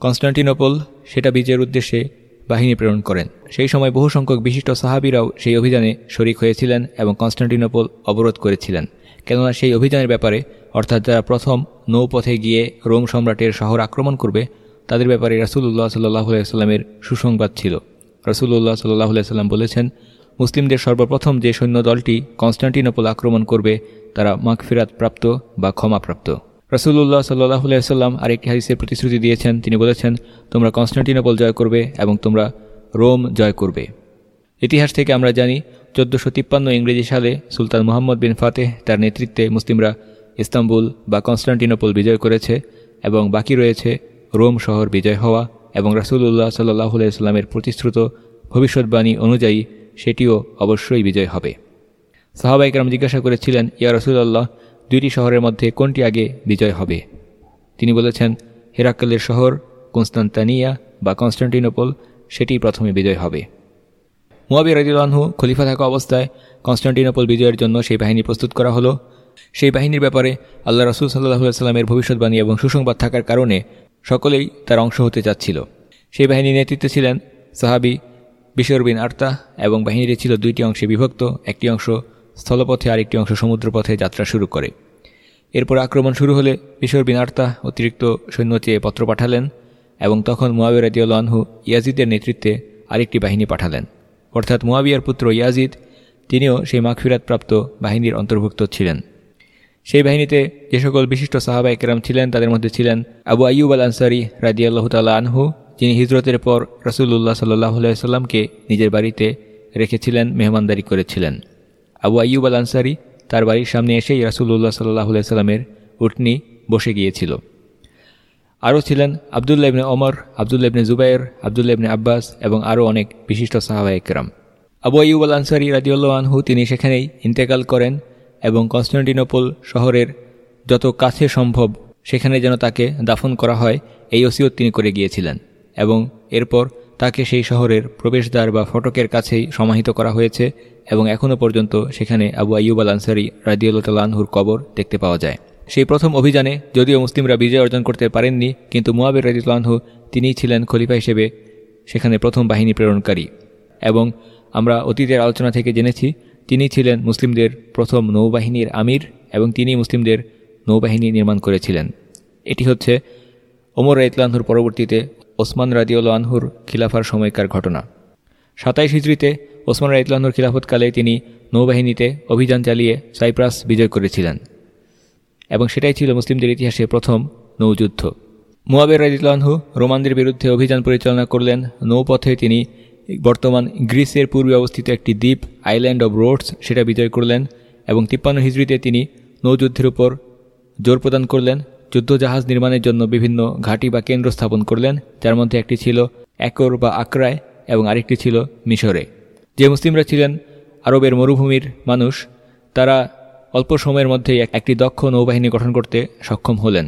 কনস্টান্টিনোপল, সেটা বিজয়ের উদ্দেশ্যে বাহিনী প্রেরণ করেন। সেই সময় বহু সংখ্যক বিশিষ্ট সাহাবিরাও সেই অভিযানে শরিক হয়েছিলেন এবং কনস্টান্টিনোপল অবরোধ করেছিলেন। কেননা সেই অভিযানের ব্যাপারে, অর্থাৎ যারা প্রথম নৌপথে গিয়ে রোম সম্রাটের শহর আক্রমণ করবে, তাদের ব্যাপারে রাসুল্লাহ সাল্লাহ সাল্লামের সুসংবাদ ছিল। রসুল্লাহ সাল্লাহ সাল্লাম বলেছেন মুসলিমদের সর্বপ্রথম যে সৈন্য দলটি কনস্টান্টিনোপল আক্রমণ করবে, তারা মাগফিরাত প্রাপ্ত বা ক্ষমাপ্রাপ্ত রসুল্লাহ সাল্লাহ সাল্লাম আরেকটি হাদিসের প্রতিশ্রুতি দিয়েছেন। তিনি বলেছেন, তোমরা কনস্টান্টিনোপল জয় করবে এবং তোমরা রোম জয় করবে। ইতিহাস থেকে আমরা জানি, চোদ্দোশো তিপ্পান্ন ইংরেজি সালে সুলতান মোহাম্মদ বিন ফাতেহ তার নেতৃত্বে মুসলিমরা ইস্তাম্বুল বা কনস্টান্টিনোপল বিজয় করেছে এবং বাকি রয়েছে রোম শহর বিজয় হওয়া এবং রাসুল্লাহ সাল্লাহ সাল্লামের প্রতিশ্রুত ভবিষ্যৎবাণী অনুযায়ী সেটিও অবশ্যই বিজয় হবে। সাহাবাইকরাম জিজ্ঞাসা করেছিলেন, ইয়া রসুল্লাহ দুইটি শহরের মধ্যে কোনটি আগে বিজয় হবে? তিনি বলেছেন হেরাক্কেলের শহর, কনস্তান্তানিয়া বা কনস্টান্টিনোপল সেটি প্রথমে বিজয় হবে। মুয়াবি রাজিউল্লাহু খলিফা থাকা অবস্থায় কনস্টান্টিনোপল বিজয়ের জন্য সেই বাহিনী প্রস্তুত করা হলো। সেই বাহিনীর ব্যাপারে আল্লাহ রসুল সাল্লাহ সাল্লামের ভবিষ্যৎবাণী এবং সুসংবাদ থাকার কারণে সকলেই তার অংশ হতে চাচ্ছিল। সেই বাহিনীর নেতৃত্বে ছিলেন সাহাবি বিশর বিন আর্তা এবং বাহিনীটি ছিল দুইটি অংশে বিভক্ত, একটি অংশ স্থলপথে আরেকটি অংশ সমুদ্রপথে যাত্রা শুরু করে। এরপর আক্রমণ শুরু হলে বিশর বিন আর্তা অতিরিক্ত সৈন্য চেয়ে পত্র পাঠালেন এবং তখন মুয়াবির রাজিউল আনহু ইয়াজিদের নেতৃত্বে আরেকটি বাহিনী পাঠালেন। অর্থাৎ মুয়াবিয়ার পুত্র ইয়াজিদ, তিনিও সেই মাগফিরাতপ্রাপ্ত বাহিনীর অন্তর্ভুক্ত ছিলেন। সেই বাহিনীতে যে সকল বিশিষ্ট সাহাবা একরাম ছিলেন, তাদের মধ্যে ছিলেন আবু আইয়ুব আল আনসারি রাজিয়াল্লাহ তাল্লাহ আনহু যিনি হিজরতের পর রসুল্লাহ সাল্লাহ নিজের বাড়িতে রেখেছিলেন, মেহমানদারি করেছিলেন। আবু আইয়ুব আল আনসারি তার বাড়ির সামনে এসেই রাসুল্লাহ সাল্লাহ সাল্লামের উটনি বসে গিয়েছিল। আরও ছিলেন আবদুল্লা ইবনে ওমর আবদুল্লা ইবনে জুবাইর আবদুল্লা ইবনে আব্বাস এবং আরও অনেক বিশিষ্ট সাহাবা একরাম আবু আইয়ুব আল আনসারি রাজিউল্লাহ আনহু তিনি সেখানেই ইন্তেকাল করেন এবং কনস্টান্টিনোপল শহরের যত কাছে সম্ভব সেখানে যেন তাকে দাফন করা হয়, এই ওসিয়ত তিনি করে গিয়েছিলেন। এবং এরপর তাকে সেই শহরের প্রবেশদ্বার বা ফটকের কাছেই সমাহিত করা হয়েছে এবং এখনও পর্যন্ত সেখানে আবু আইয়ুব আল আনসারি রাজিউল্লাহর কবর দেখতে পাওয়া যায়। সেই প্রথম অভিযানে যদিও মুসলিমরা বিজয় অর্জন করতে পারেননি, কিন্তু মুয়াবের রাজিউল্লাহু তিনিই ছিলেন খলিফা হিসেবে সেখানে প্রথম বাহিনী প্রেরণকারী। এবং আমরা অতীতের আলোচনা থেকে জেনেছি, তিনি ছিলেন মুসলিমদের প্রথম নৌবাহিনীর আমির এবং তিনি মুসলিমদের নৌবাহিনী নির্মাণ করেছিলেন। এটি হচ্ছে ওমর রাইতলানহুর পরবর্তীতে ওসমান রাদিউল আনহুর খিলাফার সময়কার ঘটনা। সাতাইশ হিজড়িতে ওসমান রাইতলানহুর খিলাফতকালে তিনি নৌবাহিনীতে অভিযান চালিয়ে সাইপ্রাস বিজয় করেছিলেন। এবং সেটাই ছিল মুসলিমদের ইতিহাসে প্রথম নৌযুদ্ধ। মুয়াবের রাজিউল্লাহু রোমানদের বিরুদ্ধে অভিযান পরিচালনা করলেন। নৌপথে তিনি বর্তমান গ্রিসের পূর্বে অবস্থিত একটি দ্বীপ আইল্যান্ড অব রোডস সেটা বিজয় করলেন এবং তিপ্পান্ন হিজড়িতে তিনি নৌযুদ্ধের উপর জোর প্রদান করলেন। যুদ্ধজাহাজ নির্মাণের জন্য বিভিন্ন ঘাঁটি বা কেন্দ্র স্থাপন করলেন, যার মধ্যে একটি ছিল একর বা আকরায় এবং আরেকটি ছিল মিশরে। যে মুসলিমরা ছিলেন আরবের মরুভূমির মানুষ, তারা অল্প সময়ের মধ্যেই একটি দক্ষ নৌবাহিনী গঠন করতে সক্ষম হলেন।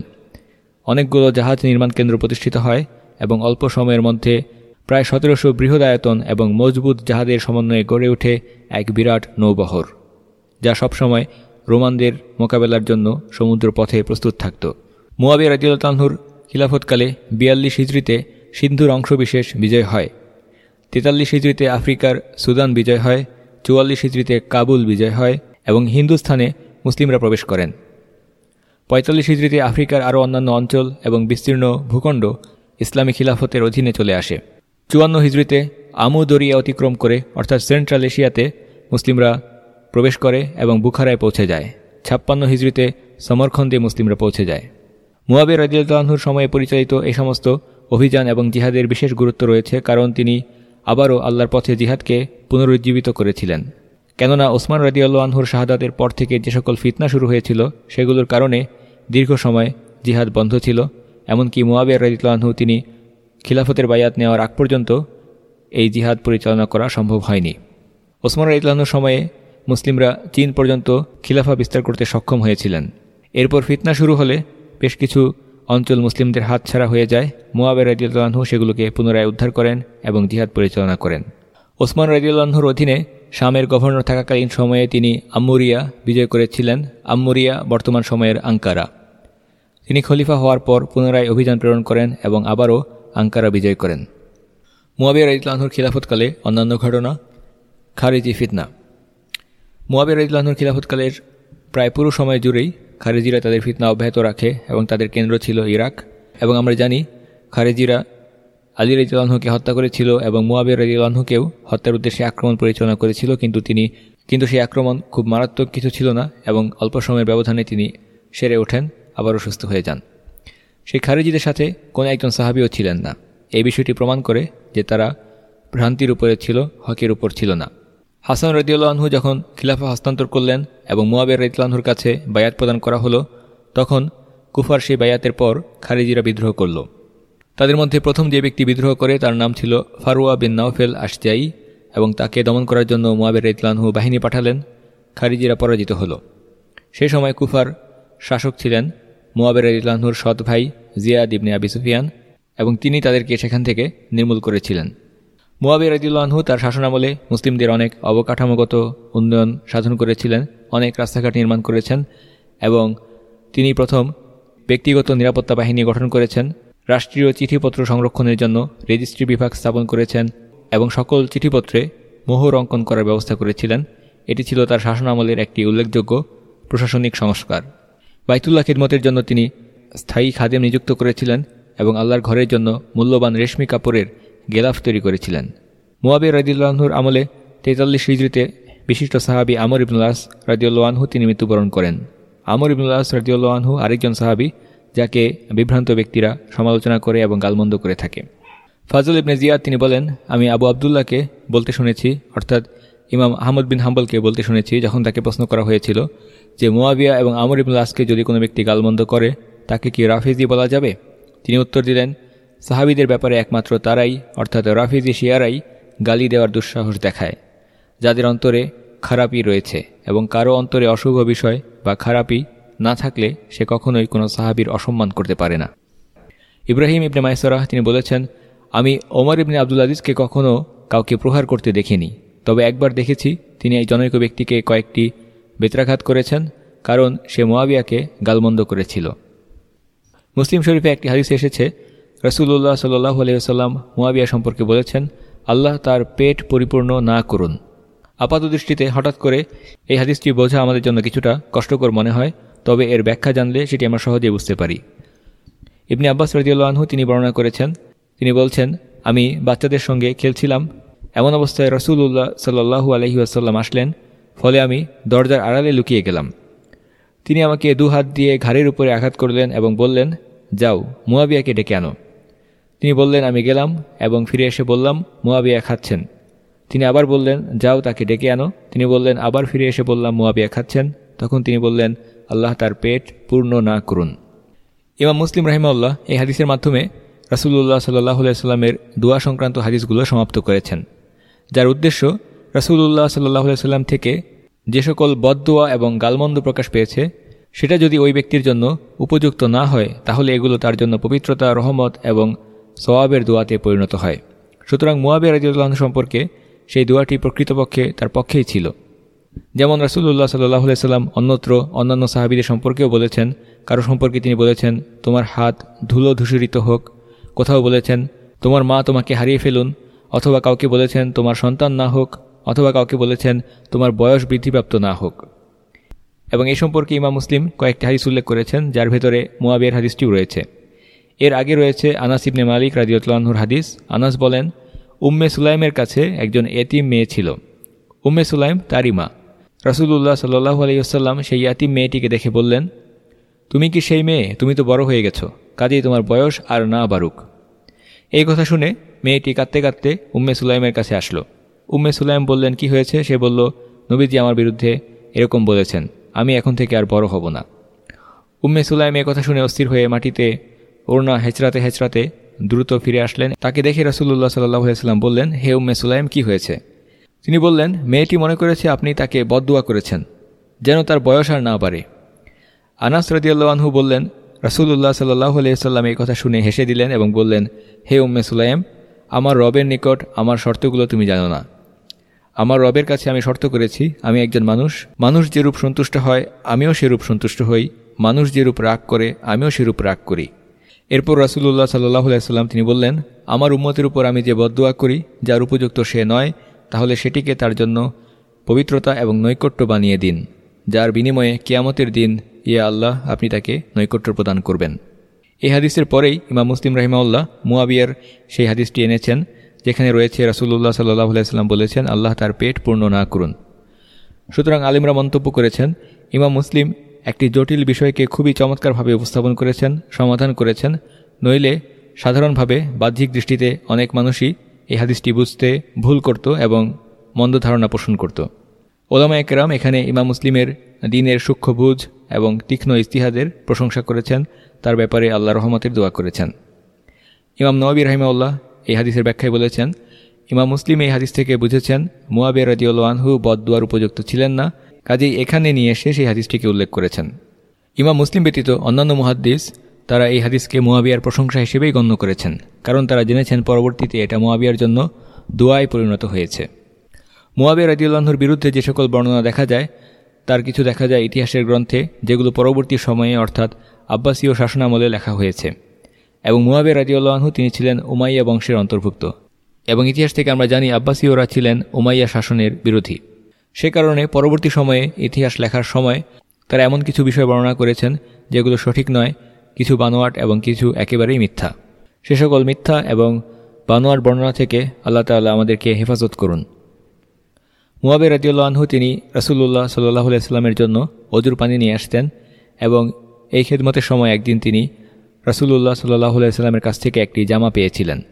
অনেকগুলো জাহাজ নির্মাণ কেন্দ্র প্রতিষ্ঠিত হয় এবং অল্প সময়ের মধ্যে প্রায় সতেরোশো বৃহদায়তন এবং মজবুত জাহাজের সমন্বয়ে গড়ে ওঠে এক বিরাট নৌবহর, যা সবসময় রোমানদের মোকাবেলার জন্য সমুদ্র পথে প্রস্তুত থাকত। মুয়াবি রাজিউল্লাহর খিলাফতকালে বিয়াল্লিশ হিজড়িতে সিন্ধুর অংশবিশেষ বিজয় হয়। তেতাল্লিশ হিজড়িতে আফ্রিকার সুদান বিজয় হয়, চুয়াল্লিশ হিজড়িতে কাবুল বিজয় হয় এবং হিন্দুস্থানে মুসলিমরা প্রবেশ করেন। পঁয়তাল্লিশ হিজড়িতে আফ্রিকার আরও অন্যান্য অঞ্চল এবং বিস্তীর্ণ ভূখণ্ড ইসলামী খিলাফতের অধীনে চলে আসে। চুয়ান্ন হিজড়িতে আমু দরিয়া অতিক্রম করে, অর্থাৎ সেন্ট্রাল এশিয়াতে মুসলিমরা প্রবেশ করে এবং বুখারায় পৌঁছে যায়। ছাপ্পান্ন হিজড়িতে সমরখন্দে মুসলিমরা পৌঁছে যায়। মুয়াবের রাজিউল্লাহুর সময়ে পরিচালিত এই সমস্ত অভিযান এবং জিহাদের বিশেষ গুরুত্ব রয়েছে কারণ তিনি আবারও আল্লাহর পথে জিহাদকে পুনরুজ্জীবিত করেছিলেন। কেননা ওসমান রাজিউল্লাহর শাহাদাতের পর থেকে যে সকল ফিতনা শুরু হয়েছিল, সেগুলোর কারণে দীর্ঘ সময় জিহাদ বন্ধ ছিল। এমনকি মুয়াবিয়া রাজিউল্লাহু তিনি খিলাফতের বায়াত নেওয়ার আগ পর্যন্ত এই জিহাদ পরিচালনা করা সম্ভব হয়নি। ওসমান রাজিউল্লাহর সময়ে মুসলিমরা চীন পর্যন্ত খিলাফা বিস্তার করতে সক্ষম হয়েছিলেন। এরপর ফিতনা শুরু হলে বেশ কিছু অঞ্চল মুসলিমদের হাত ছাড়া হয়ে যায়। মুয়াবের রাজিউল্লাহু সেগুলোকে পুনরায় উদ্ধার করেন এবং জিহাদ পরিচালনা করেন। ওসমান রাজিউল্লাহর অধীনে শামের গভর্নর থাকাকালীন সময়ে তিনি আম্মুরিয়া বিজয় করেছিলেন। আম্মুরিয়া বর্তমান সময়ের আঙ্কারা। তিনি খলিফা হওয়ার পর পুনরায় অভিযান প্রেরণ করেন এবং আবারও আঙ্কারা বিজয় করেন। মুয়াবিয়া রাজিউল্লাহর খিলাফতকালে অন্যান্য ঘটনা, খারিজি ফিতনা। মুয়াবিয়া রাজিউল্লাহর খিলাফতকালের প্রায় পুরো সময় জুড়েই খারেজিরা তাদের ফিতনা অব্যাহত রাখে এবং তাদের কেন্দ্র ছিল ইরাক। এবং আমরা জানি, খারেজিরা আলী রাজিউল্লাহকে হত্যা করেছিল এবং মুয়াবিয়া রাজিউল্লাহকেও হত্যার উদ্দেশ্যে আক্রমণ পরিচালনা করেছিল, কিন্তু তিনি, কিন্তু সেই আক্রমণ খুব মারাত্মক কিছু ছিল না এবং অল্প সময়ের ব্যবধানে তিনি সেরে ওঠেন, আবারও সুস্থ হয়ে যান। সেই খারেজিদের সাথে কোনো একজন সাহাবিও ছিলেন না। এই বিষয়টি প্রমাণ করে যে তারা ভ্রান্তির উপরে ছিল, হকের উপর ছিল না। হাসান রদিউল্লাহু যখন খিলাফা হস্তান্তর করলেন এবং মুয়াবের রদিউল্লাহুর কাছে বায়াত প্রদান করা হলো, তখন কুফার সেই বায়াতের পর খারিজিরা বিদ্রোহ করল। তাদের মধ্যে প্রথম যে ব্যক্তি বিদ্রোহ করে তার নাম ছিল ফারুয়া বিন নাওফেল আশজাই এবং তাকে দমন করার জন্য মুয়াবের রদিউল্লাহু বাহিনী পাঠালেন, খারিজিরা পরাজিত হল। সেই সময় কুফার শাসক ছিলেন মুয়াবের রদিউল্লাহুর সৎ ভাই জিয়াদ ইবনে আবি সুফিয়ান এবং তিনি তাদেরকে সেখান থেকে নির্মূল করেছিলেন। মুয়াবি রাজিউল্লাহু তার শাসনামলে মুসলিমদের অনেক অবকাঠামোগত উন্নয়ন সাধন করেছিলেন, অনেক রাস্তাঘাট নির্মাণ করেছেন এবং তিনি প্রথম ব্যক্তিগত নিরাপত্তা বাহিনী গঠন করেছেন, রাষ্ট্রীয় চিঠিপত্র সংরক্ষণের জন্য রেজিস্ট্রি বিভাগ স্থাপন করেছেন এবং সকল চিঠিপত্রে মোহর অঙ্কন করার ব্যবস্থা করেছিলেন। এটি ছিল তার শাসনামলের একটি উল্লেখযোগ্য প্রশাসনিক সংস্কার। বাইতুল্লাহ খিদমতের জন্য তিনি স্থায়ী খাদেম নিযুক্ত করেছিলেন এবং আল্লাহর ঘরের জন্য মূল্যবান রেশমি কাপড়ের গেলাফ তৈরি করেছিলেন। মোয়াবিয়া রাজিউল্লাহর আমলে তেতাল্লিশ হিজড়িতে বিশিষ্ট সাহাবি আমর ইবনুল্লাস রাজিউল্লাহু তিনি মৃত্যুবরণ করেন। আমর ইবনুল্লাস রাজিউল্লাহু আরেকজন সাহাবি, যাকে বিভ্রান্ত ব্যক্তিরা সমালোচনা করে এবং গালমন্দ করে থাকে। ফাজল ইবনে জিয়াদ তিনি বলেন, আমি আবু আবদুল্লাহকে বলতে শুনেছি, অর্থাৎ ইমাম আহমদ বিন হাম্বলকে বলতে শুনেছি, যখন তাকে প্রশ্ন করা হয়েছিল যে মোয়াবিয়া এবং আমর ইবনুল্লাসকে যদি কোনো ব্যক্তি গালমন্দ করে, তাকে কি রাফিজি বলা যাবে? তিনি উত্তর দিলেন সাহাবিদের ব্যাপারে একমাত্র তারাই, অর্থাৎ রাফিজি শিয়ারাই, গালি দেওয়ার দুঃসাহস দেখায়, যাদের অন্তরে খারাপই রয়েছে এবং কারও অন্তরে অশুভ বিষয় বা খারাপই না থাকলে সে কখনোই কোনো সাহাবির অসম্মান করতে পারে না। ইব্রাহিম ইবনে মাইসরাহ তিনি বলেছেন, আমি ওমর ইবনে আব্দুল আজিজকে কখনও কাউকে প্রহার করতে দেখিনি, তবে একবার দেখেছি তিনি এই জনৈক ব্যক্তিকে কয়েকটি বেত্রাঘাত করেছেন, কারণ সে মোয়াবিয়াকে গালমন্দ করেছিল। মুসলিম শরীফে একটি হাদিস এসেছে রসুল্লাহ সাল্লাহ আলিয়াল্লাম মুয়াবিয়া সম্পর্কে বলেছেন, আল্লাহ তার পেট পরিপূর্ণ না করুন। আপাত দৃষ্টিতে হঠাৎ করে এই হাদিসটি বোঝা আমাদের জন্য কিছুটা কষ্টকর মনে হয়, তবে এর ব্যাখ্যা জানলে সেটি আমরা সহজে বুঝতে পারি। ইবনি আব্বাস রদিউল্লাহু তিনি বর্ণনা করেছেন, তিনি বলছেন, আমি বাচ্চাদের সঙ্গে খেলছিলাম, এমন অবস্থায় রসুল্লাহ সাল্লু আলহি আসাল্লাম আসলেন, ফলে আমি দরজার আড়ালে লুকিয়ে গেলাম। তিনি আমাকে দু হাত দিয়ে ঘাড়ের উপরে আঘাত করলেন এবং বললেন, যাও, মুয়াবিয়াকে ডেকে আনো। তিনি বললেন, আমি গেলাম এবং ফিরে এসে বললাম, মুয়াবিয়া খাচ্ছেন। তিনি আবার বললেন, যাও তাকে ডেকে আনো। তিনি বললেন, আবার ফিরে এসে বললাম, মুয়াবিয়া খাচ্ছেন। তখন তিনি বললেন, আল্লাহ তার পেট পূর্ণ না করুন। ইমাম মুসলিম রাহিমাল্লাহ এই হাদিসের মাধ্যমে রাসুল্লাহ সাল্লাহ সাল্লামের দোয়া সংক্রান্ত হাদিসগুলো সমাপ্ত করেছেন, যার উদ্দেশ্য রাসুল্লাহ সাল্লাহ সাল্লাম থেকে যে সকল বদদোয়া এবং গালমন্দ প্রকাশ পেয়েছে, সেটা যদি ওই ব্যক্তির জন্য উপযুক্ত না হয়, তাহলে এগুলো তার জন্য পবিত্রতা, রহমত এবং সওয়াবের দোয়াতে পরিণত হয়। সুতরাং মুয়াবিয়া রাজিউল্লাহ সম্পর্কে সেই দোয়াটি প্রকৃতপক্ষে তার পক্ষেই ছিল। যেমন রাসুল্লাহ সাল্লাহ সাল্লাম অন্যত্র অন্যান্য সাহাবিদের সম্পর্কেও বলেছেন, কারও সম্পর্কে তিনি বলেছেন, তোমার হাত ধুলো ধূসরিত হোক। কোথাও বলেছেন, তোমার মা তোমাকে হারিয়ে ফেলুন। অথবা কাউকে বলেছেন, তোমার সন্তান না হোক। অথবা কাউকে বলেছেন, তোমার বয়স বৃদ্ধিপ্রাপ্ত না হোক। এবং এই সম্পর্কে ইমা মুসলিম কয়েকটি হাদিস উল্লেখ করেছেন, যার ভেতরে মোয়াবিয়ার হাদিসটিও রয়েছে। এর আগে রয়েছে আনাস ইবনে মালিক রাজিউতলাহুর হাদিস। আনাস বলেন, উম্মে সুলাইমের কাছে একজন এতিম মেয়ে ছিল। উম্মে সুলাইম তারই মা। রসুল্লাহ সাল্লাহ আলাইসাল্লাম সেই ইয়াতিম মেয়েটিকে দেখে বললেন, তুমি কি সেই মেয়ে? তুমি তো বড় হয়ে গেছো। কাজেই তোমার বয়স আর না বারুক। এই কথা শুনে মেয়েটি কাঁদতে কাঁদতে উম্মে সুলাইমের কাছে আসলো। উম্মে সুলাইম বললেন, কি হয়েছে? সে বলল, নবীজি আমার বিরুদ্ধে এরকম বলেছেন, আমি এখন থেকে আর বড় হব না। উম্মে সুলাইম এ কথা শুনে অস্থির হয়ে মাটিতে ওড়না হেঁচড়াতে হেঁচড়াতে দ্রুত ফিরে আসলেন। তাকে দেখে রসুল্লাহ সাল্লাহ সাল্লাম বললেন, হে উম্মে সুলাইম, কি হয়েছে? তিনি বললেন, মেয়েটি মনে করেছে আপনি তাকে বদুয়া করেছেন, যেন তার বয়স আর না পারে আনাস রদিয়াল্লাহু বললেন রসুল্লাহ সাল্লাহ আলিয়াল্লাম এই কথা শুনে হেসে দিলেন এবং বললেন, হে উম্মে সুলাইম, আমার রবের নিকট আমার শর্তগুলো তুমি জানো না। আমার রবের কাছে আমি শর্ত করেছি, আমি একজন মানুষ। মানুষ যেরূপ সন্তুষ্ট হয়, আমিও সেরূপ সন্তুষ্ট হই। মানুষ যেরূপ রাগ করে, আমিও সেরূপ রাগ করি। এরপর রাসুল্লাহ সাল্লাহ আলাইসাল্লাম তিনি বললেন, আমার উম্মতের উপর আমি যে বদুয়া করি, যার উপযুক্ত সে নয়, তাহলে সেটিকে তার জন্য পবিত্রতা এবং নৈকট্য বানিয়ে দিন। যার বিনিময়ে কিয়ামতের দিন ইয়া আল্লাহ, আপনি তাকে নৈকট্য প্রদান করবেন। এই হাদিসের পরেই ইমাম মুসলিম রাহিমাউল্লাহ মুয়াবিয়ার সেই হাদিসটি এনেছেন, যেখানে রয়েছে রাসুল্লাহ সাল্লাহ আলাইসাল্লাম বলেছেন, আল্লাহ তার পেট পূর্ণ না করুন। সুতরাং আলিমরা মন্তব্য করেছেন, ইমাম মুসলিম একটি জটিল বিষয়কে খুবই চমৎকারভাবে উপস্থাপন করেছেন, সমাধান করেছেন। নইলে সাধারণভাবে বাহ্যিক দৃষ্টিতে অনেক মানুষই এই হাদিসটি বুঝতে ভুল করত এবং মন্দ ধারণা পোষণ করত। ওলামা একরাম এখানে ইমাম মুসলিমের দিনের সূক্ষ্ম বুঝ এবং তীক্ষ্ণ ইস্তিহাদের প্রশংসা করেছেন, তার ব্যাপারে আল্লাহ রহমতের দোয়া করেছেন। ইমাম নওয়াবি রাহিমাউল্লাহ এই হাদিসের ব্যাখ্যায় বলেছেন, ইমাম মুসলিম এই হাদিস থেকে বুঝেছেন মুয়াবিয়া রাজিউল আনহু বদুয়ার উপযুক্ত ছিলেন না কাজেই এখানে নিয়ে এসে সেই হাদিসটিকে উল্লেখ করেছেন। ইমাম মুসলিম ব্যতীত অন্যান্য মুহাদ্দিস তারা এই হাদিসকে মোয়াবিয়ার প্রশংসা হিসেবেই গণ্য করেছেন, কারণ তারা জেনেছেন পরবর্তীতে এটা মোয়াবিয়ার জন্য দোয়ায় পরিণত হয়েছে। মোয়াবিয়া রাজিউল্লাহর বিরুদ্ধে যে সকল বর্ণনা দেখা যায়, তার কিছু দেখা যায় ইতিহাসের গ্রন্থে, যেগুলো পরবর্তী সময়ে অর্থাৎ আব্বাসীয় শাসনামলে লেখা হয়েছে। এবং মুয়াবিয়া রাজিউল্লাহু তিনি ছিলেন উমাইয়া বংশের অন্তর্ভুক্ত। এবং ইতিহাস থেকে আমরা জানি আব্বাসীয়রা ছিলেন উমাইয়া শাসনের বিরোধী। সে কারণে পরবর্তী সময়ে ইতিহাস লেখার সময় তারা এমন কিছু বিষয় বর্ণনা করেছেন যেগুলো সঠিক নয়, কিছু বানোয়াট এবং কিছু একেবারেই মিথ্যা। সে সকল মিথ্যা এবং বানোয়াট বর্ণনা থেকে আল্লাহ তাল্লাহ আমাদেরকে হেফাজত করুন। মুয়াবে আনহু তিনি রসুল্লাহ সাল্লাহ আলাইস্লামের জন্য অজুর পানি নিয়ে আসতেন এবং এই খেদমতের সময় একদিন তিনি রসুল্লাহ সাল্লাহ আলাইস্লামের কাছ থেকে একটি জামা পেয়েছিলেন।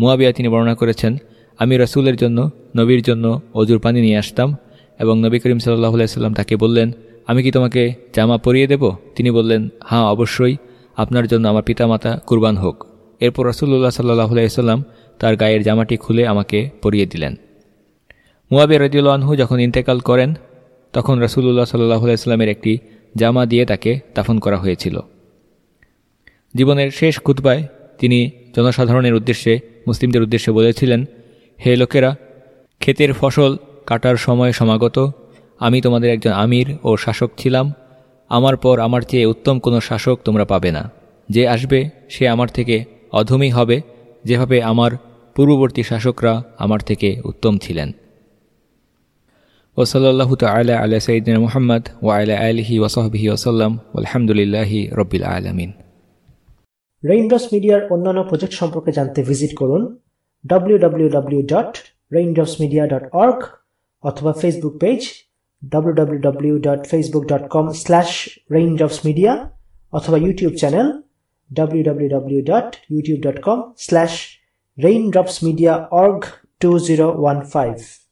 মুয়াবিয়া তিনি বর্ণনা করেছেন, আমি রসুলের জন্য, নবীর জন্য অজুর পানি নিয়ে আসতাম এবং নবী করিম সাল্লাহ আলাইস্লাম তাকে বললেন, আমি কি তোমাকে জামা পরিয়ে দেব? তিনি বললেন হ্যাঁ অবশ্যই। আপনার জন্য আমার পিতামাতা কুরবান হোক। এরপর রসুল্লাহ সাল্লাহ আলাইসাল্লাম তার গায়ের জামাটি খুলে আমাকে পরিয়ে দিলেন। মুয়াবি মুয়াবে আনহু যখন ইন্তেকাল করেন, তখন রসুল্লাহ সাল্লাহ আলাইস্লামের একটি জামা দিয়ে তাকে দাফন করা হয়েছিল। জীবনের শেষ খুতবায় তিনি জনসাধারণের উদ্দেশ্যে, মুসলিমদের উদ্দেশ্যে বলেছিলেন, হে লোকেরা, ক্ষেতের ফসল কাটার সময় সমাগত। আমি তোমাদের একজন আমির ও শাসক ছিলাম। আমার পর আমার চেয়ে উত্তম কোনো শাসক তোমরা পাবে না। যে আসবে, সে আমার থেকে অধমই হবে। যেভাবে আমার পূর্ববর্তী শাসকরা আমার থেকে উত্তম ছিলেন। ওসলাল্লাহ তালা আলা সঈদিন মোহাম্মদ ও আলা আলহি ওসহবিহি ওসাল্লাম আলহামদুলিল্লাহি রব্বিল আলমিন। রেইনড্রপস মিডিয়ার অন্যান্য প্রজেক্ট সম্পর্কে জানতে ভিজিট করুন। www.raindropsmedia.org অথবা ফেসবুক পেজ www.facebook.com/raindropsmedia অথবা ইউটিউব চ্যানেল www.youtube.com/raindropsmediaorg2015